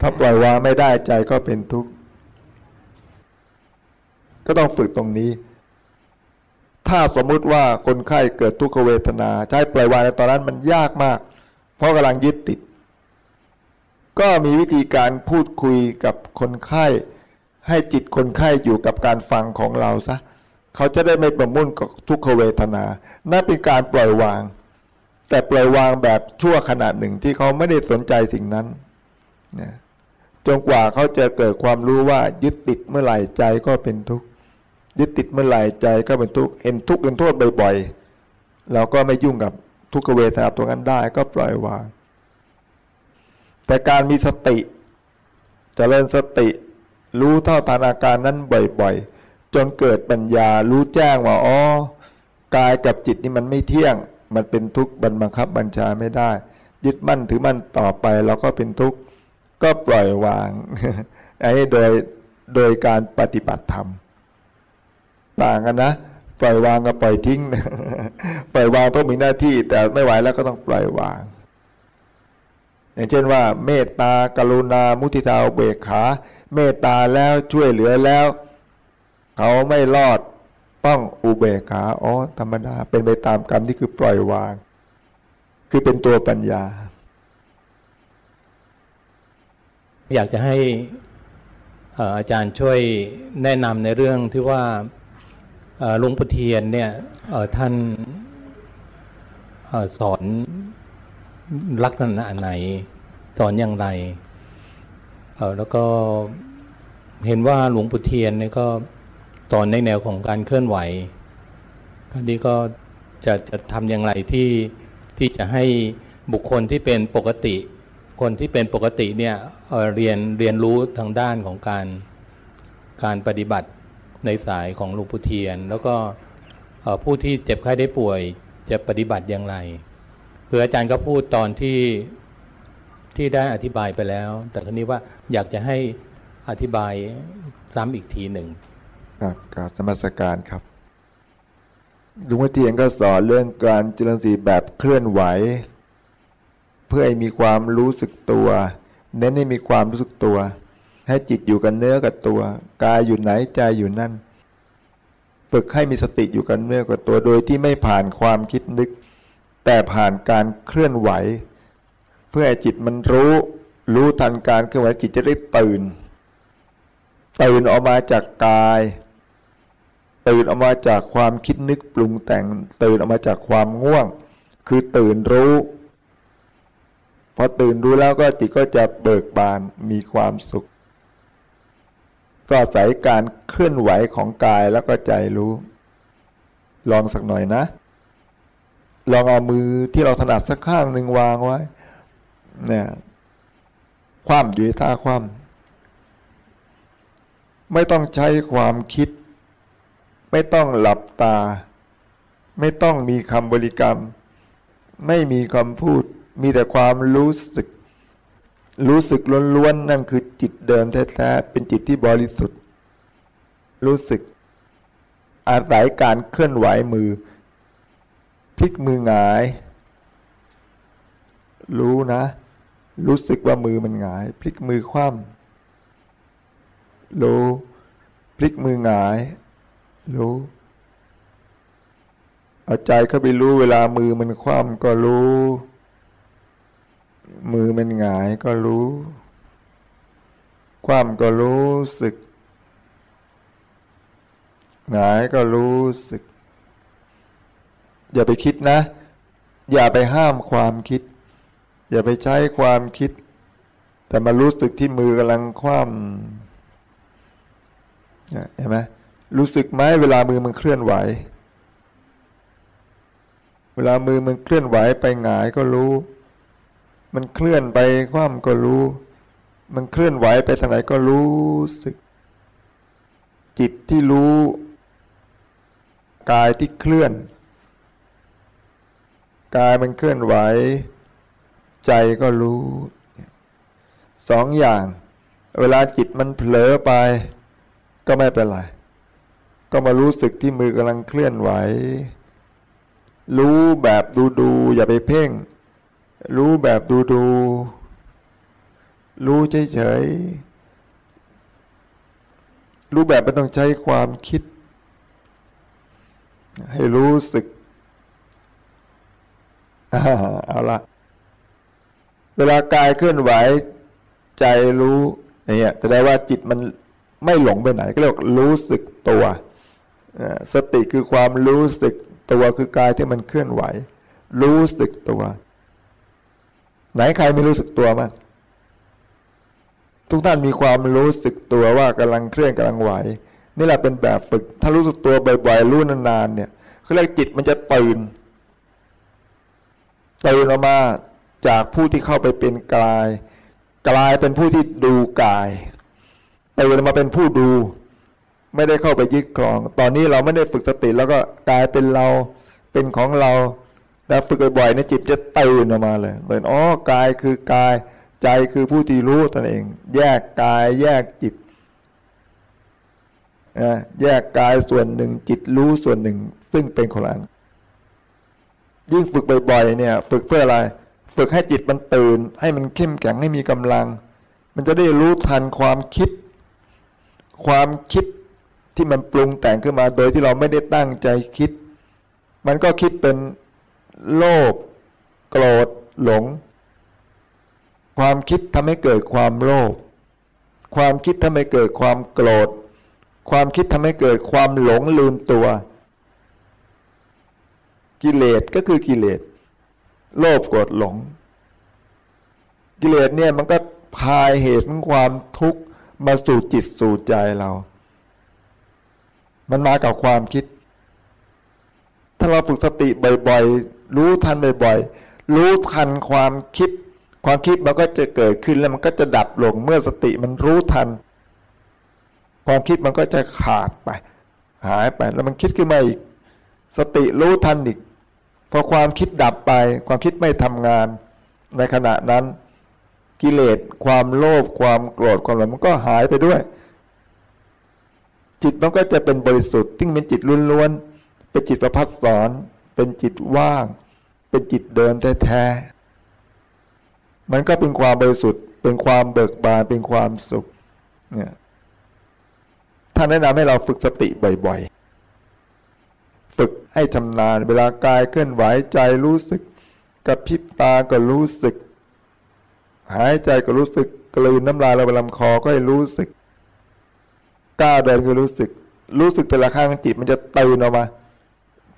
ถ้าปล่อยวางไม่ได้ใจก็เป็นทุกข์ ก็ต้องฝึกตรงนี้ ถ้าสมมุติว่าคนไข้เกิดทุกขเวทนาใช้ปล่อยวางในตอนนั้นมันยากมาก เพราะกำลังยึดติด ก็มีวิธีการพูดคุยกับคนไข้ ให้จิตคนไข้อยู่กับการฟังของเราซะ เขาจะได้ไม่ประมุ่นกับทุกขเวทนา นั่นเป็นการปล่อยวาง แต่ปล่อยวางแบบชั่วขณะหนึ่งที่เขาไม่ได้สนใจสิ่งนั้นนะจนกว่าเขาจะเกิดความรู้ว่ายึดติดเมื่อไหร่ใจก็เป็นทุกข์ยึดติดเมื่อไหร่ใจก็เป็นทุกข์เห็นทุกข์เป็นโทษบ่อยๆเราก็ไม่ยุ่งกับทุกขเวทนาตัวนั้นได้ก็ปล่อยวาง แต่การมีสติจเจริญสติรู้เท่าทานอาการนั้นบ่อยๆ จนเกิดปัญญารู้แจ้งว่าอ๋อกายกับจิตนี่มันไม่เที่ยง มันเป็นทุกข์บันบังคับบัญชาไม่ได้ ยึดมั่นถือมั่นต่อไปเราก็เป็นทุกข์ก็ปล่อยวางอันนี้โดยโดยการปฏิบัติธรรม ต่างกันนะ ปล่อยวางกับปล่อยทิ้ง ปล่อยวางต้องมีหน้าที่ แต่ไม่ไหวแล้วก็ต้องปล่อยวาง อย่างเช่นว่า เมตตากรุณา มุทิตาเบกขา เมตตาแล้วช่วยเหลือแล้ว เขาไม่รอด ต้องอุเบกขาอ๋อธรรมดา เป็นไปตามกรรมที่คือปล่อยวาง คือเป็นตัวปัญญา อยากจะให้อาจารย์ช่วยแนะนำในเรื่องที่ว่าหลวงปู่เทียนเนี่ยท่านอสอนลักษณะไหน สอนอย่างไร แล้วก็เห็นว่าหลวงปู่เทียนเนี่ยก็ สอนในแนวของการเคลื่อนไหวคราวนี้ก็จะจะทำอย่างไรที่ที่จะให้บุคคลที่เป็นปกติ คนที่เป็นปกติเนี่ยเเรียนเรียนรู้ทางด้านของการการปฏิบัติในสายของหลวงปู่เทียน แล้วก็ผู้ที่เจ็บไข้ได้ป่วยจะปฏิบัติอย่างไรเพื่ออาจารย์ก็พูดตอนที่ที่ได้อธิบายไปแล้ว แต่ทีนี้ว่าอยากจะให้อธิบายซ้ำอีกทีหนึ่ง ครับกราบธรรมสการครับลุงพ่อเทียนก็สอนเรื่องการเจริญสติแบบเคลื่อนไหว เพื่อให้มีความรู้สึกตัว เน้นให้มีความรู้สึกตัว ให้จิตอยู่กับเนื้อกับตัวกายอยู่ไหนใจอยู่นั่น ฝึกให้มีสติอยู่กับเนื้อกับตัวโดยที่ไม่ผ่านความคิดนึก แต่ผ่านการเคลื่อนไหว เพื่อให้จิตมันรู้รู้ทันการเคลื่อนไหวจิตจะได้ตื่นตื่นออกมาจากกาย ตื่นออกมาจากความคิดนึกปรุงแต่ง ตื่นออกมาจากความง่วง คือตื่นรู้พอตื่นรู้แล้วก็จิตก็จะเบิกบานมีความสุข ก็อาศัยการเคลื่อนไหวของกายแล้วก็ใจรู้ ลองสักหน่อยนะ ลองเอามือที่เราถนัดสักข้างหนึ่งวางไว้เนี่ยคว่ำอยู่ท่าคว่ำไม่ต้องใช้ความคิด ไม่ต้องหลับตา ไม่ต้องมีคำบริกรรม ไม่มีคำพูด มีแต่ความรู้สึก รู้สึกล้วนๆนั่นคือจิตเดิมแท้ๆเป็นจิตที่บริสุทธิ์ รู้สึก อาศัยการเคลื่อนไหวมือพลิกมือหงาย รู้นะ รู้สึกว่ามือมันหงาย พลิกมือคว่ำรู้พลิกมือหงาย รู้ เอาใจเข้าไปรู้เวลามือมันคว่ำก็รู้ มือมันหงายก็รู้ คว่ำก็รู้สึก หงายก็รู้สึก อย่าไปคิดนะ อย่าไปห้ามความคิด อย่าไปใช้ความคิด แต่มารู้สึกที่มือกำลังคว่ำเนี่ยเห็นไหม รู้สึกไหมเวลามือมันเคลื่อนไหว เวลามือมันเคลื่อนไหวไปหงายก็รู้ มันเคลื่อนไปคว่ำก็รู้ มันเคลื่อนไหวไปทางไหนก็รู้สึก จิตที่รู้ กายที่เคลื่อน กายมันเคลื่อนไหว ใจก็รู้สองอย่าง เวลาจิตมันเผลอไป ก็ไม่เป็นไร ก็มารู้สึกที่มือกำลังเคลื่อนไหว รู้แบบดูดูๆอย่าไปเพ่ง รู้แบบดูดูๆรู้เฉยๆรู้แบบไม่ต้องใช้ความคิด ให้รู้สึกอเอาละเวลากายเคลื่อนไหวใจรู้อย่างเงี้ยแสดงว่าจิตมันไม่หลงไปไหน ก็เรียกรู้สึกตัว สติคือความรู้สึกตัวคือกายที่มันเคลื่อนไหว รู้สึกตัว ไหนใครไม่รู้สึกตัวบ้างทุกท่านมีความรู้สึกตัวว่ากำลังเคลื่อนกำลังไหว นี่แหละเป็นแบบฝึก ถ้ารู้สึกตัวบ่อยๆรู้นานๆเนี่ยเขาเรียกจิตมันจะตื่นตื่นออกมาจากผู้ที่เข้าไปเป็นกาย กลายเป็นผู้ที่ดูกายตื่นมาเป็นผู้ดู ไม่ได้เข้าไปยึดครอง ตอนนี้เราไม่ได้ฝึกสติแล้วก็กลายเป็นเราเป็นของเราแต่ฝึกบ่อยๆเนี่ยจิตจะตื่นออกมาเลยเหมือนอ๋อกายคือกายใจคือผู้ที่รู้ตนเอง แยกกายแยกจิตนะแยกกายส่วนหนึ่งจิตรู้ส่วนหนึ่ง ซึ่งเป็นคนละอันยิ่งฝึกบ่อยๆเนี่ย ฝึกเพื่ออะไร ฝึกให้จิตมันตื่น ให้มันเข้มแข็งให้มีกำลัง มันจะได้รู้ทันความคิด ความคิด ที่มันปรุงแต่งขึ้นมาโดยที่เราไม่ได้ตั้งใจคิด มันก็คิดเป็นโลภโกรธหลง ความคิดทำให้เกิดความโลภความคิดทำให้เกิดความโกรธ ความคิดทำให้เกิดความหลงลืมตัว กิเลสก็คือกิเลส โลภโกรธหลง กิเลสเนี่ยมันก็พายเหตุของความทุกข์มาสู่จิตสู่ใจเรา มันมากับความคิด ถ้าเราฝึกสติบ่อยๆ รู้ทันบ่อยๆ รู้ทันความคิด ความคิดมันก็จะเกิดขึ้นแล้วมันก็จะดับลงเมื่อสติมันรู้ทัน ความคิดมันก็จะขาดไป หายไปแล้วมันคิดขึ้นมาอีก สติรู้ทันอีกพอความคิดดับไป ความคิดไม่ทำงาน ในขณะนั้น กิเลสความโลภความโกรธความหลงมันก็หายไปด้วย จิตมันก็จะเป็นบริสุทธิ์ที่เป็นจิตล้วนๆเป็นจิตประพัดสอน เป็นจิตว่าง เป็นจิตเดินแท้ๆมันก็เป็นความบริสุทธิ์ เป็นความเบิกบานเป็นความสุขเนี่ยท่านแนะนำให้เราฝึกสติบ่อยๆ ฝึกให้ชำนาญเวลากายเคลื่อนไหวใจรู้สึกกระพริบตาก็รู้สึก หายใจก็รู้สึกกลืนน้ำลายเราไปลำคอก็ให้รู้สึก ก้าวเดินก็รู้สึก รู้สึกแต่ละครั้งจิตมันจะตื่นออกมา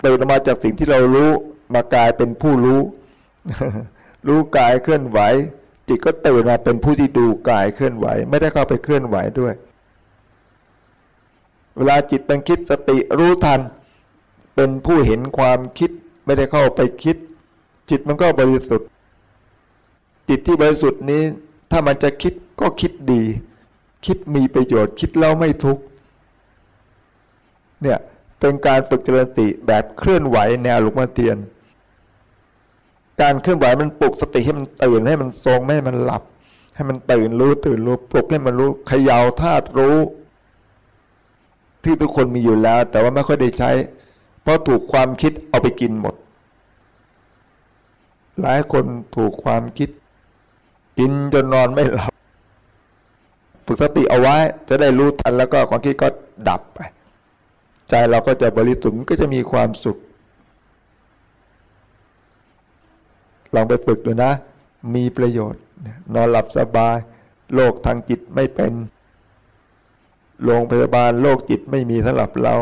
ตื่นออกมาจากสิ่งที่เรารู้มากลายเป็นผู้รู้ รู้กายเคลื่อนไหว จิตก็ตื่นมาเป็นผู้ที่ดูกายเคลื่อนไหว ไม่ได้เข้าไปเคลื่อนไหวด้วย เวลาจิตมันคิดสติรู้ทัน เป็นผู้เห็นความคิดไม่ได้เข้าไปคิด จิตมันก็บริสุทธิ์ จิตที่บริสุทธิ์นี้ ถ้ามันจะคิดก็คิดดี คิดมีประโยชน์คิดแล้วไม่ทุกข์เนี่ยเป็นการฝึกเจริญสติแบบเคลื่อนไหวแนวหลวงพ่อเทียน การเคลื่อนไหวมันปลุกสติให้มันตื่นให้มันทรงให้มันหลับ ให้มันตื่นรู้ตื่นรู้ปลุกให้มันรู้เขย่าธาตุรู้ ที่ทุกคนมีอยู่แล้ว แต่ว่าไม่ค่อยได้ใช้ เพราะถูกความคิดเอาไปกินหมด หลายคนถูกความคิด กินจนนอนไม่หลับ ฝึกสติเอาไว้ จะได้รู้ทันแล้วก็ความคิดก็ดับไป ใจเราก็จะบริสุทธิ์ก็จะมีความสุข ลองไปฝึกดูนะ มีประโยชน์ นอนหลับสบาย โรคทางจิตไม่เป็น โรงพยาบาลโรคจิตไม่มีสำหรับเรา